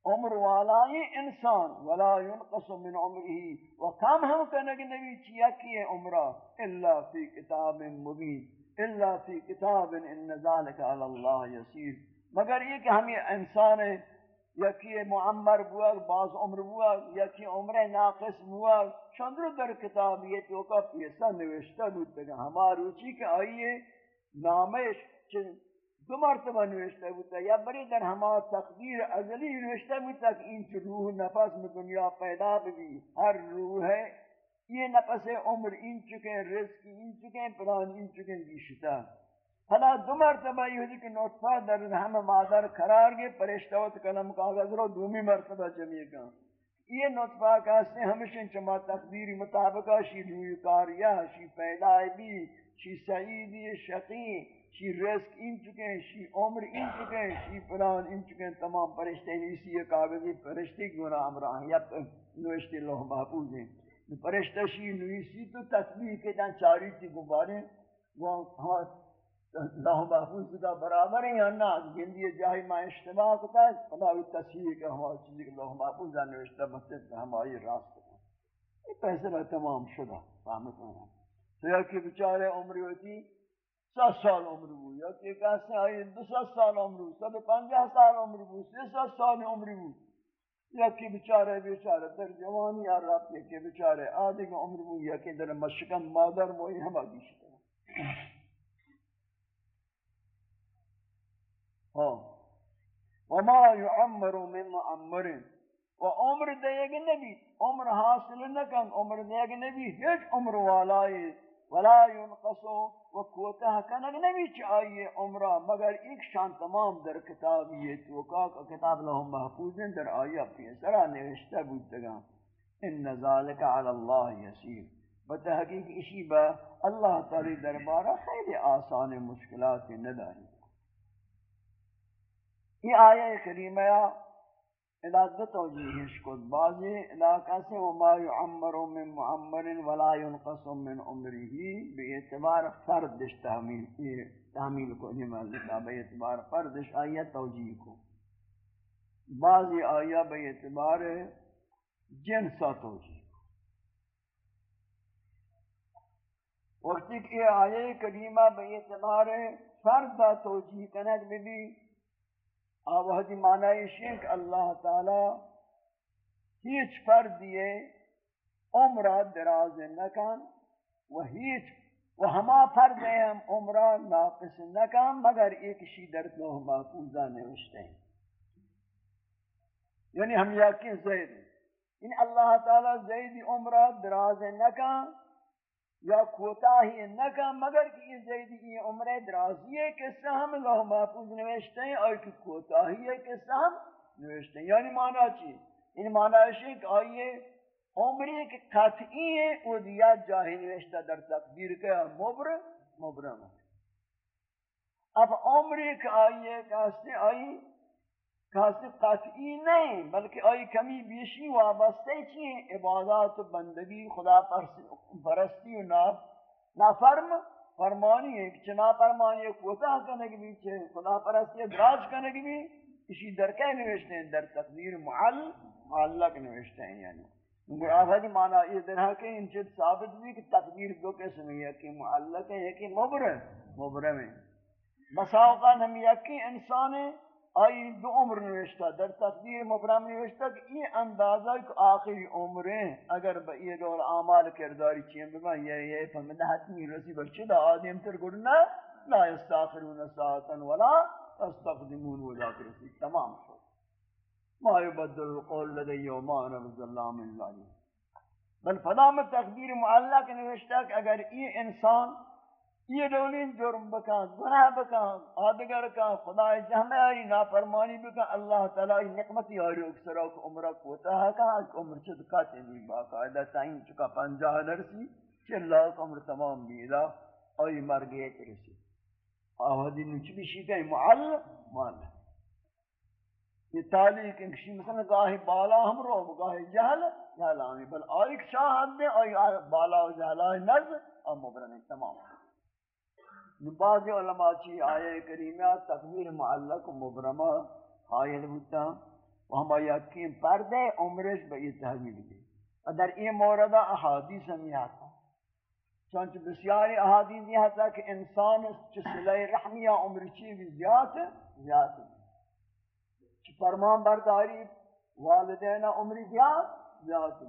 عمر والا یہ انسان، ولا ينقص من عمره و کم ہم کنگ نبی چیا کیے عمرہ؟ الا فی کتاب مبین۔ الا فی کتاب، ان ذالک علی اللہ یسیر۔ مگر یہ کہ ہم یہ انسان ہیں یکی معمر بوا بعض عمر بوا یکی عمر ناقص بوا چندر در کتاب یہ تو کا پیسہ نوشتہ بود تگا ہمارو چی کہ آئیے نامش دو مرتبہ نوشتہ بودتا یا بری در ہما تقدیر ازلی نوشتہ بودتا کہ انچ روح نفس میں دنیا پیدا بھی ہر روح ہے یہ نفس عمر ان چکے رزق ان چکے پران ان چکے گیشتا حالا دو مرتبہ یہ ہوئی کہ نطفہ در رحم مادر قرار گئے پرشتوت کلم کاغذ رو دومی مرتبہ جمعی کا یہ نطفہ کہتے ہیں ہمیشہ چما تقدیری مطابقہ شی روی کاریا شی پیدای بھی شی سعیدی شقی، شی رزق ان چکے ہیں شی عمر ان چکے ہیں شی پلان ان چکے ہیں تمام پرشتے نیسی یہ کاغذی پرشتے کی گناہ امرہ ہیں یا نوشتے اللہ محفوظ. ہیں پرشتہ شی نویسی تو تصویر کے جان چاری تھی گبارے وہ ہمارے اللہ محفوظ کا برابر ہیں یا نا؟ گندی جاہی ما اجتماع کتا ہے خدا بھی تصحیح کہ ہمارا چیزی کہ اللہ محفوظ کا نوشتہ مطلب مسجد کا ہماری راست کتا یہ فیصلہ تمام شدہ فahmet ہونا تو یا کہ بچارے عمری ہوتی سات سال عمر ہو یا کہ کہتے ہیں دو سات سال عمر ہو سب پنجہ سال عمر ہو سی سات سال عمر ہو یا کہ بچارے بیچارے در جوانی یا رب کہ بچارے آدھے کا عمر ہو یا کہ در مشکن مادر موئی ہم آگی شکر وما يعمر من معمر و عمر دیگ نبی. عمر حاصل نکن. عمر دیگ نبی ہیچ عمر والائی ولا ينقص و کوتہ کنگ نبی چاہیے عمرہ. مگر ایک شان تمام در کتاب یہ توقع کتاب لهم محفوظ در آیا پیسرا نوشتہ بودتگا ان ذالک علی اللہ یسیر. بتحقیق اسی با اللہ تعالی دربارہ خیلی آسان مشکلات نداری. یہ آیہ کریمہ علاقہ توجیہ شکل بعضی علاقہ سے وما يعمر من معمر ولا ينقص من عمره باعتبار فردش تحمیل، یہ تحمیل کو نمہ لکھا بے اعتبار فردش آیہ توجیہ کو۔ بعضی آیہ بے جنسا توجیہ وقتی کہ آیہ کریمہ بے فرد توجیہ کنک بھی آوہدی معنی ہے کہ اللہ تعالی ہیچ فردیے عمرہ دراز نکن و ہیچ و ہما فرد ہم عمرہ ناقص نکن مگر ایک شی در لوح محفوظہ نوشتے ہیں۔ یعنی ہم یقین زید ان اللہ تعالی زید عمرہ دراز نکن یا کوتاہی نکا مگر کہ یہ زیدی یہ عمر درازی ہے کہ سہم اللہ محفوظ نوشتے ہیں، اور کہ کوتاہی ہے کہ سہم نوشتے ہیں۔ یعنی معنی چی؟ ان معنی ہے کہ آئیے عمری کے قطعی ہے، وہ دیا جاہی نوشتہ در تقدیر کا مبر، مبرم اب عمری کے آئیے کہاستے آئی؟ کہاستے قطعی نہیں، بلکہ آئی کمی بیشی وابستے چیئے عبادات و بندگی، خدا پرستی و نافرم فرمانی ہے کہ چنا فرمانی ہے کوتاہ کرنے کے بیچے خدا پرستی دراج کرنے کے بھی، اسی در درکہ نوشتے ہیں، در تقدیر معل معلق نوشتے ہیں یعنی۔ آفادی جی معنی یہ درہ کہ ان چیز ثابت بھی کہ تقدیر دو قسم ہے کہ معلق ہے کہ مبرم مبرم ہے مساوقات ہم یکی انسان ہے آئی دو عمر نوشتا در تقدیر مبرم نوشتا کہ یہ اندازہ کہ آخری عمریں اگر با یہ دور اعمال کرداری چین بگن یہ یہ فهمدہ حتمی رسی بچے دا آدم تر گرنا لا استاخرون ساعتا ولا استقدمون ولا رسی، تمام شد. ما يبدل القول لدي وما انا بظلام للعليم بل فضام تقدیر معلق نوشتا کہ اگر یہ انسان یہ دولین جرم بکان، گناہ بکان، آدگر کا خدا جہمہ آئی نافرمانی بکان، اللہ تعالی نقمتی آری اکسرہ کو عمرہ کوتا ہے کہا کہ عمر چد کاتے باقاعدہ تائین چکا پنجاہ نرسی کہ اللہ کا عمر تمام بیدا، آئی مر گئے ترسی آوازی نچ بھی شیطہ معل مال یہ تعلیق انکشی مثلا گاہی بالا ہم رو، گاہی جہل جہل آمی، بل آئی شاہد دے، آئی بالا و جہل آئی نرز اور مبرمی تمام۔ بعض علماء چی آئے کریمہ تقویر معلق و مبرمہ حائل ہوتا و ہم یقین پردے عمرش با یہ تحویل دی در این مورد احادیث ہمی آتا چونچہ بسیاری احادیث یہ آتا کہ انسان چی صلح رحمیہ عمر چی بھی زیادہ زیادہ چی فرمان برداری والدین عمر زیادہ زیادہ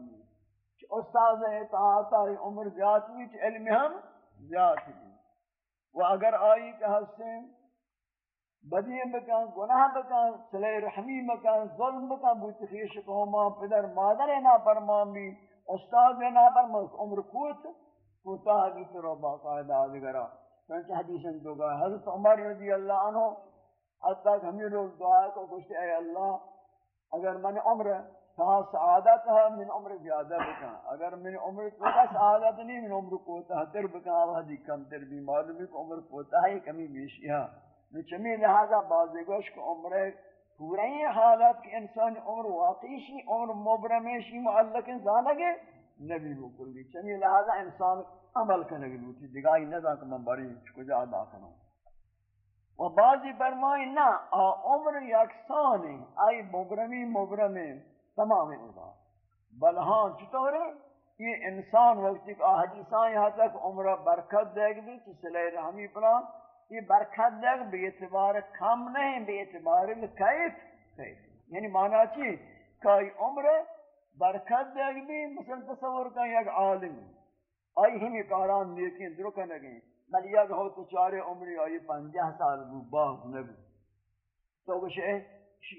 چی استاذ اطاعت عمر زیادہ چی علم ہم زیادہ و اگر آئی کہ حسن بدی بکن گناہ بکن صلح رحمی بکن ظلم بکن بوتی خیش قوما پدر مادر نا فرمان بھی، استاد نا فرمان عمر کوت، کوتا حدیث رو باقاعدہ آدھگرا چونچہ حدیثن تو گا حضرت عمر رضی اللہ عنہ، حتی کہ ہمیں لوگ دعا کو کچھ اے اللہ، اگر من عمر کہاں سعادت ہے من عمر زیادہ بکا اگر من عمر کوتا سعادت نہیں، من عمر کوتا تر بکا آوازی کم تر بھی معلوم ہے کہ عمر کوتا ہے کمی بیشی ہے میں چمی لہذا بازی گوش کہ عمر پورا ہی حالات کہ انسان عمر واقعی شی، عمر مبرمیشی معلق انسان ہے نبی بکل بھی چمی لہذا انسان عمل کرنے گی بوتی دگائی نہ کہ من بڑی کجا ادا کروں و بعضی فرمائیں نا عمر یکسان آئی مبرمی مبرمی تمام ہوگا بل ہاں چطور ہے؟ یہ انسان وقت ایک حدیثان یہاں تک عمرہ برکت دے گی کہ صلح رحمی پلان یہ برکت دے گی، بے اعتبار کم نہیں، بے اعتبار کیف کیف یعنی معنی چی؟ کہ عمر برکت دے گی مثلا تصور کا یک عالم، آئی ہمی کاران نیکین درکہ نگیں۔ بل یک ہو تو چارے عمری آئی پنجہ سال بو باغ نبو تو کچھ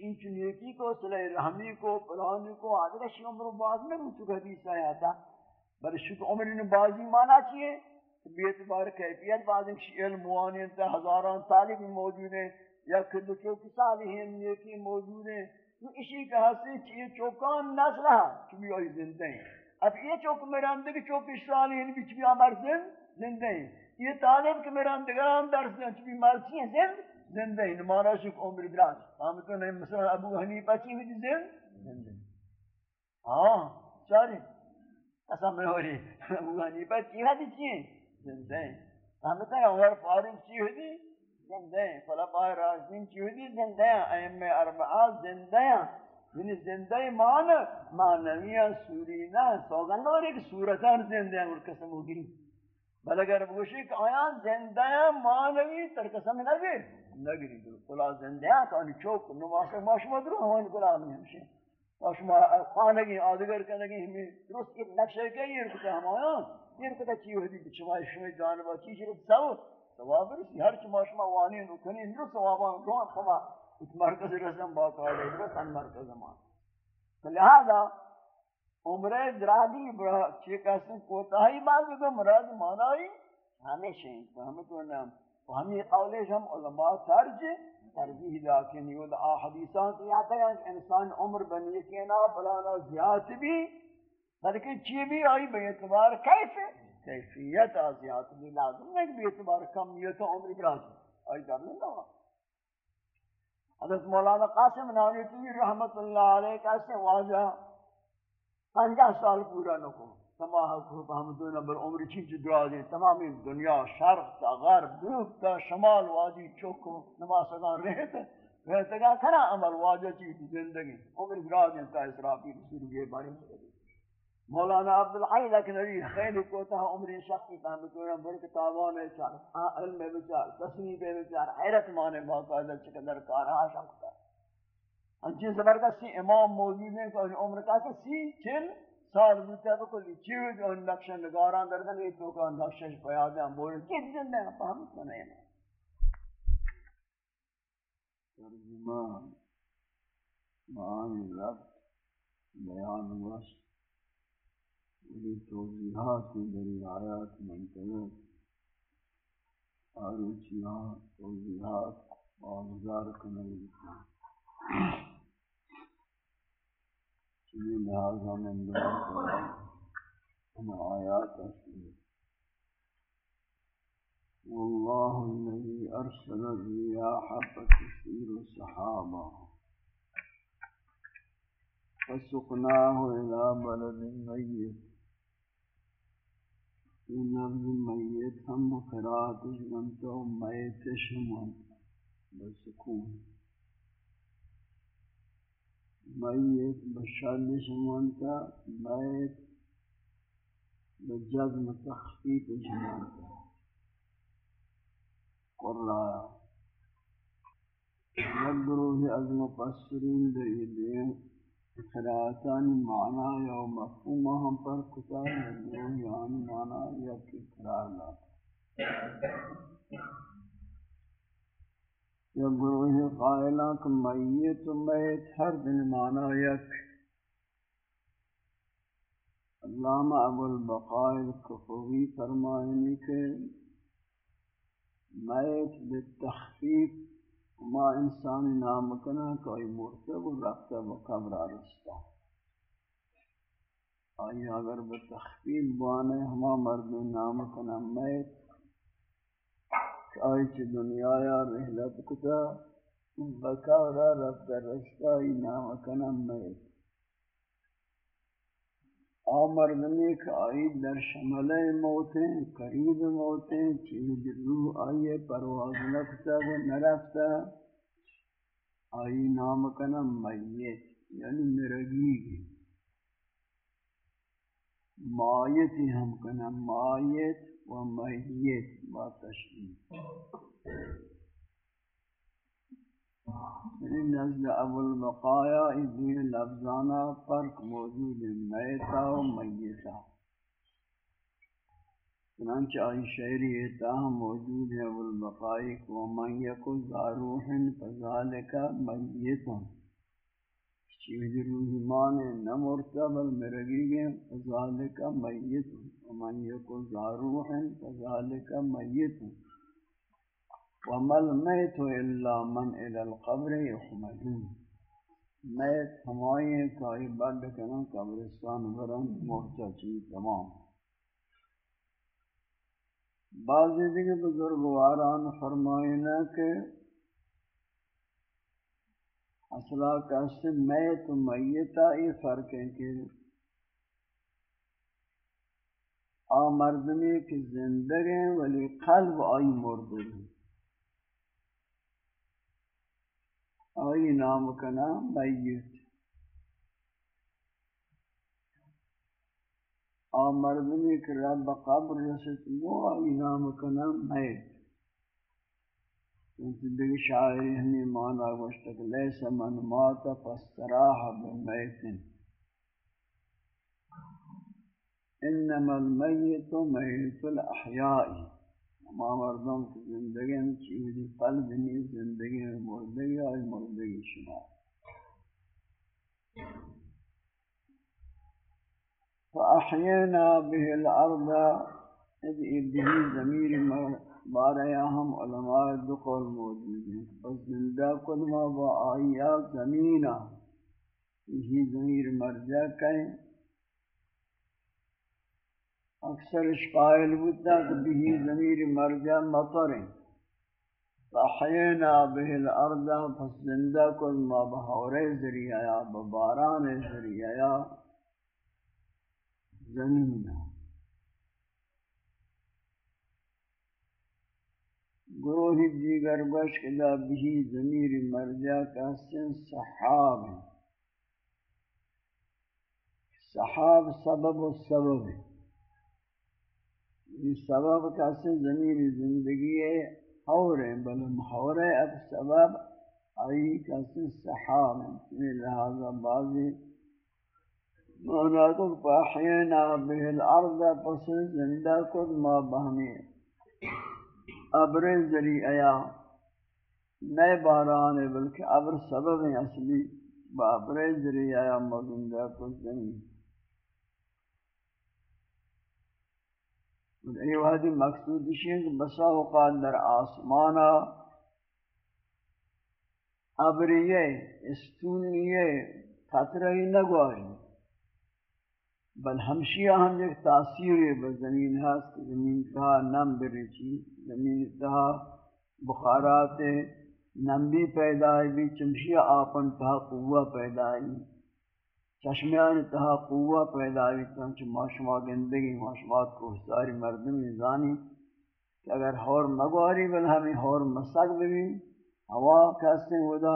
این چنیتی کو صلح رحمی کو پلانی کو، آدھر شی عمر باز میں روچو حدیث آیا تھا۔ بل شک عمر نے بازی مانا چیئے بیعتبار کیفیت، بعض ایک شی علم موانی انتا ہزاران طالب موجود ہیں، یا کلو چوکی صالحین نیکی موجود ہیں۔ تو اسی کا حصے چیئے چوکان نسل ہے چوبی آئی زندہ ہیں۔ اب یہ چوک میرے اندر کی چوکی صالحین بھی چوبی آمر زندہ ہیں۔ یہ طالب کے میرے اندر درس ہیں چوبی مرسی ہیں زندہ زندہ ہی نمانا شک عمر دراز ہم ہاں، تو نہیں مثلا ابو حنیفہ چی ہوئی زند زندہ۔ ہاں چاری ایسا میں ہو رہی ابو حنیفہ چی ہوئی چی ہیں زندہ ہیں ہم تو عمر فاروق چی ہوئی زندہ ہیں خلفاء راشدین چی ہوئی زندہ ہیں ائمہ اربعہ زندہ ہیں یعنی زندہ مان مانویہ سورینا، سوگند اور ایک صورتان زندہ ہیں، اور قسم ہوگی بل اگر بگوشی کہ آیا زندہ مانوی تر قسم نگی نگری دل کلا زنده ها کانی چوک نماز ما شما درو همان کلا می همشه ما شما خانگی، آدگر کنگی همی درست یک نقشه که یہ رکتا همایان یہ رکتا چی ہوئی بھی شما شما جانبا چی شروع سو. ثواب رسی، ہر چی ما شما وانی نکنی اندرو ثوابان روان شما اس مرکز رسم باقا ہے، درست ان مرکز ما لہذا عمرہ درادی برا چی کسن کوتاہی بات بگو مراد مانائی ہمیشہ ہمیں تو نام و ہمیں قولش ہم علماء ترج ترجیح لیکن یہ آ حدیثان کی آتا ہے کہ انسان عمر بنی کے نا فلانا زیادت بھی، بلکہ چی بھی آئی بے اعتبار کیف؟ کیفیت آزیات بھی لازم نہیں بے اعتبار کمیت عمر براج جی۔ آئی در نہیں لگا حضرت مولانا قاسم نانیتوی رحمت اللہ علیہ کیسے واضح پنجہ سال پورا نکو۔ تمام حکومت ہم دو نمبر عمر چین چی درازی تمامی دنیا شرق تا غرب دروب تا شمال، وادی چوکو نماز اگان رہت رہت گا کنا عمل واجہ چی زندگی. عمر درازی تا اسرافی رسول یہ باری مولانا عبدالحی لیکن ابھی خیلی کوتا عمر شخصی فهم دو نمبر کتابان چار. علم بچار، تصنیف بچار، حیرت مانے باقاعدہ چکندر کارہا شخصا انچین زبردستی امام موجود ہیں کہ عمر کا سی چل سال بودتا بکلی چیو جو نقش نگاران دردن یہ تو کہ نقشش پیاده هم بولی کس زنده هم فهم کنه ترجمه معانی رب بیان وش ولی توضیحات دری آیات منتظر آروچیات توضیحات واغذار کنگی چلی لہذا من دعا کریں ہم آیات اسلی والله الذي أرسل الرياح فتثير سحابا فسقناه إلى بلد ميت این لفظ میت ہم مقرات جنتا و میت شمان بسکون میت بشد شمانتا میت بجزم تخفیف شمانتا قرآن نگروه از مفسرین دیدیں خراتان معنی یا مفہوم ہم پر کتاب کتا یان معنی یا کی قرار لاتا۔ یا گروہ قائلہ کہ میت و میت ہر دن معنی یک۔ علامہ ابو البقائل کفوی فرمائنی کہ میت بالتخفیف ما انسان نام کنا کوئی مرتے و رکھتا و قبر آرستا۔ آئی اگر بتخفیل بانے ہما مرد نام کنا میت آئی چی دنیا یا رحلت کتا بکارا رب در رشتا آئی میت آ مردمی آئی در شمل موتیں، قریب موتیں چیز روح آئیے، پرواز نکتا و نرفتا آئی نام میت یعنی مرگی۔ گی مایتی ہم کنا مایت و میت با تشریف یعنی نزد ابو البقایا ادین لفظانا فرق موجود میتا و میتا۔ چنانچہ آئی شعری تاہم موجود ہے ابو البقائی کو من یکو زاروح فذالک میتن چیز روحمان نمرتا بل مرگی گئے فذالک میتن ومن یکو زاروح فذالک میتن ومل میت الا من الى القبر يحملون. میت ہمائیں کائی بڑھ کنا قبرستان برن مرچا چیز تمام. بعضی دیگه بزرگواران فرمائینا کہ اصلا کسی میت و میتا یہ فرق ہے کہ آ مردمی کی زندگی ولی قلب آئی مردگی آئی نام کنا میت. آ مردمی کہ رب قبر رسط مو آئی نام کنا میت. چونکہ دیکھ شاعری ہمیں مانا گوشتک لیس من مات، فاستراح بمیت انما المیت میت الاحیائی ما مردم کی زندگی میں چیزی قلب نہیں زندگی میں مردگی آئی مردگی شما. فأحینا به الارض اذ به ضمیر باریا ہم علماء دو قول موجود ہیں. بس زندہ کل ما با آئیا زمینہ. یہی ضمیر مرجع کہیں اکثر اس قائل بودتا کہ بھی ضمیر مرجع مطر فحینا به الارض فزندہ کن ما بحور ذریعہ یا بباران ذریعہ یا زمین. گروہ دیگر بش کدا بھی ضمیر مرجع کا سن صحاب صحاب سبب و سبب ہے یہ سبب کیسے زمین زندگی ہے، حور ہے، بل محور ہے، اب سبب آئی کیسے صحاب ہے۔ لہذا بعضی مانا کو پاحینا به الارض پس زندہ کن ما بہمی ابر ذریعہ نئے باران ہے، بلکہ ابر سبب ہیں اصلی با ابر ذریعہ مزندہ کن۔ زمین یعنی یہ وحدی مقصود ہے کہ بسا اوقات در آسمانا ابریے استونیے خطرہی نگواری بل ہمشیہ ہم ایک تاثیر ہے زمین ہے زمین کا نم برچی زمین کا بخارات نم بھی پیدا بھی چمشیہ آپن تہا قوہ پیدا ہے۔ چشمیان تہا قوہ پیدا ہوئی چنچ معاشمہ گندگی معاشمات کو ساری مردمی زانی کہ اگر ہور مگواری بل ہمیں ہور مسک بھی ہوا کہستے ہودا،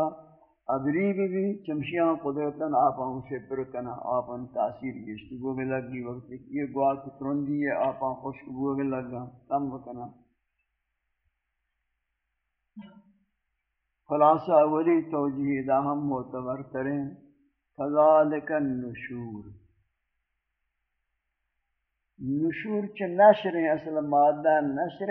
ابری بھی بھی چمشیاں قدرتاً آپاں اسے پرکنا آپاں تاثیر گشتی گو بھی لگی وقت یہ گوا کی ترندی ہے آپاں خوشک گو بھی لگا، کم بکنا۔ خلاصہ اولی توجیہ دا ہم معتبر کریں فذالک النشور. نشور چ نشر اصل مادہ نشر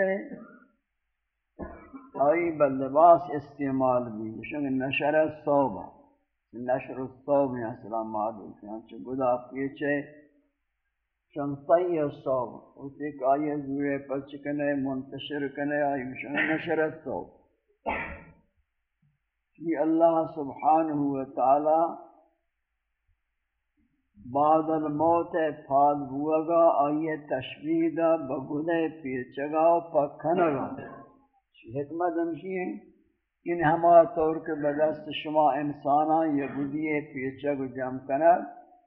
آئی بلباس استعمال بھی۔ شنگ نشر الصوبہ نشر الصوب میں اصلا مادہ چنانچہ گدا پیچھے شنطی الصوب اس ایک آئی زورے پچ کنے، منتشر کنے آئی شنگ نشر الصوب یہ اللہ سبحانہ وتعالی بعد الموت فاد ہوا گا، آئیے تشویدہ بگلے پیچگا و پکھنگا حکمت ہمشی ہے ان یعنی ہما طور کے بدست شما انسانا یہ گدیے پیچگ جم کنگ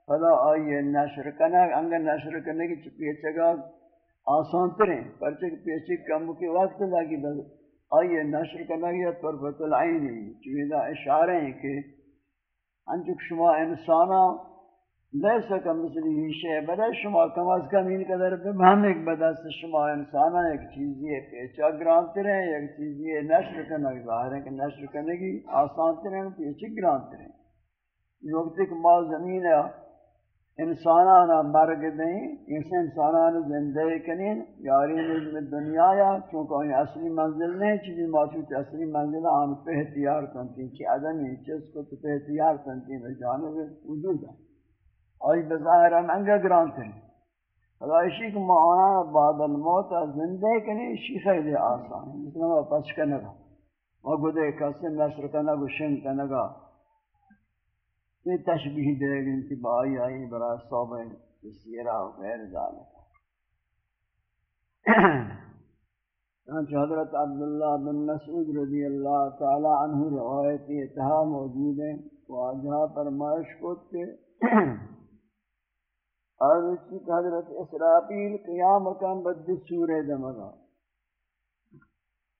فلا آئیے نشر کنگ انگا نشر کرنے کی پیچگا آسان تریں پرچک پیچگ کم کے وقت لگی آئیے نشر کنگ یا طرفت العینی چویدہ اشارے ہیں کہ انچک شما انسانا لیسا کا مثلی ہی شے بدا شما کم از کم این قدر بہم ایک بدست شما انسانا ایک چیزی ہے پیچا گرانتے رہیں، ایک چیزی ہے، نشر کرنا ظاہر ہے کہ نشر کرنے کی آسان ترہیں پیچے گرانتے رہیں۔ وقت ایک ما زمین ہے انسانانا مرگ دیں اس انسانانا زندہ کنین، یاری نظم دنیا یا، چونکہ انہیں اصلی منزل نہیں، چیزی موجود اصلی منزل آن پہ احتیار کنتی کہ عدمی چیز کو تو پہ احتیار کنتی میں جانب وجود ہے۔ آئی بظاہر ہم انگا گرانتے ہیں خدایشی کو معانا بعد الموت زندے کنی شی خیلی آسان ہے مثلا وہ پچ کنگا وہ گدے کسی نشر کنگا شن کنگا یہ تشبیح دے گی انتباہی آئی برای صوبہ سیرہ و غیر ذالک۔ چنانچہ حضرت عبداللہ بن مسعود رضی اللہ تعالی عنہ روایتی اتحا موجود ہیں واجہ فرمائش کو کہ اور اس کی حضرت اسرافیل قیام کن بد سورہ دمگا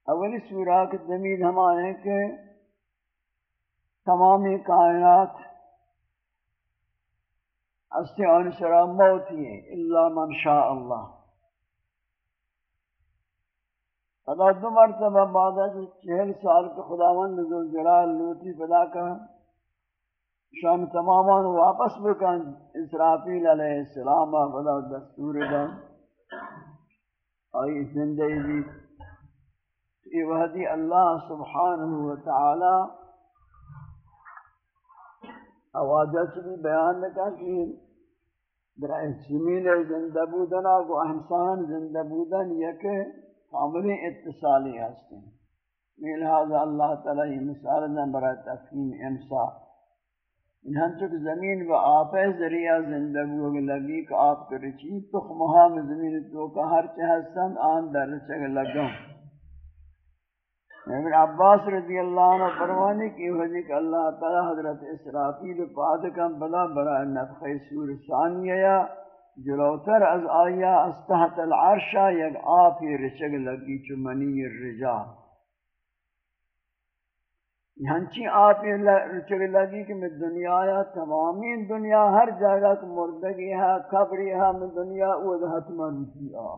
اولی سورہ کی زمین ہمارے کہ تمامی کائنات اس عنصرہ موت ہی ہے اللہ من شاء اللہ۔ خدا دو مرتبہ بعد چہل سال کے خداوند ذوالجلال لوٹی پدا کر شان تمامان واپس بکن، اسرافیل علیہ السلام خدا دستور دن۔ آئی زندگی بھی یہ وحدی اللہ سبحانہ وتعالی آوازہ چلی بیان لکا کہ در زمین زندہ بودنا کو انسان زندہ بودن یک کامل اتصالی ہستے ہیں لہذا اللہ تعالی مثال دن برای تفہیم انصاف انہاں چک زمین و آپ ذریعہ زندگی ہوگی لگی کہ آپ کرچی تخمہا میں زمین تو کا ہر چہستن آن در چگ لگا ابن عباس رضی اللہ عنہ فرمانے کی وجہ کہ اللہ تعالی حضرت اسرافیل پادکم بلا برا نفخ سور ثانیہ جلوتر از آیا استحت العرشہ یک آفی رچگ لگی چو منی الرجال ہنچی آپ یہ لگی کہ میں دنیا یا تمامی دنیا، ہر جگہ کو مردگی ہے خبری ہے، میں دنیا، وہ حتمہ رسی آ۔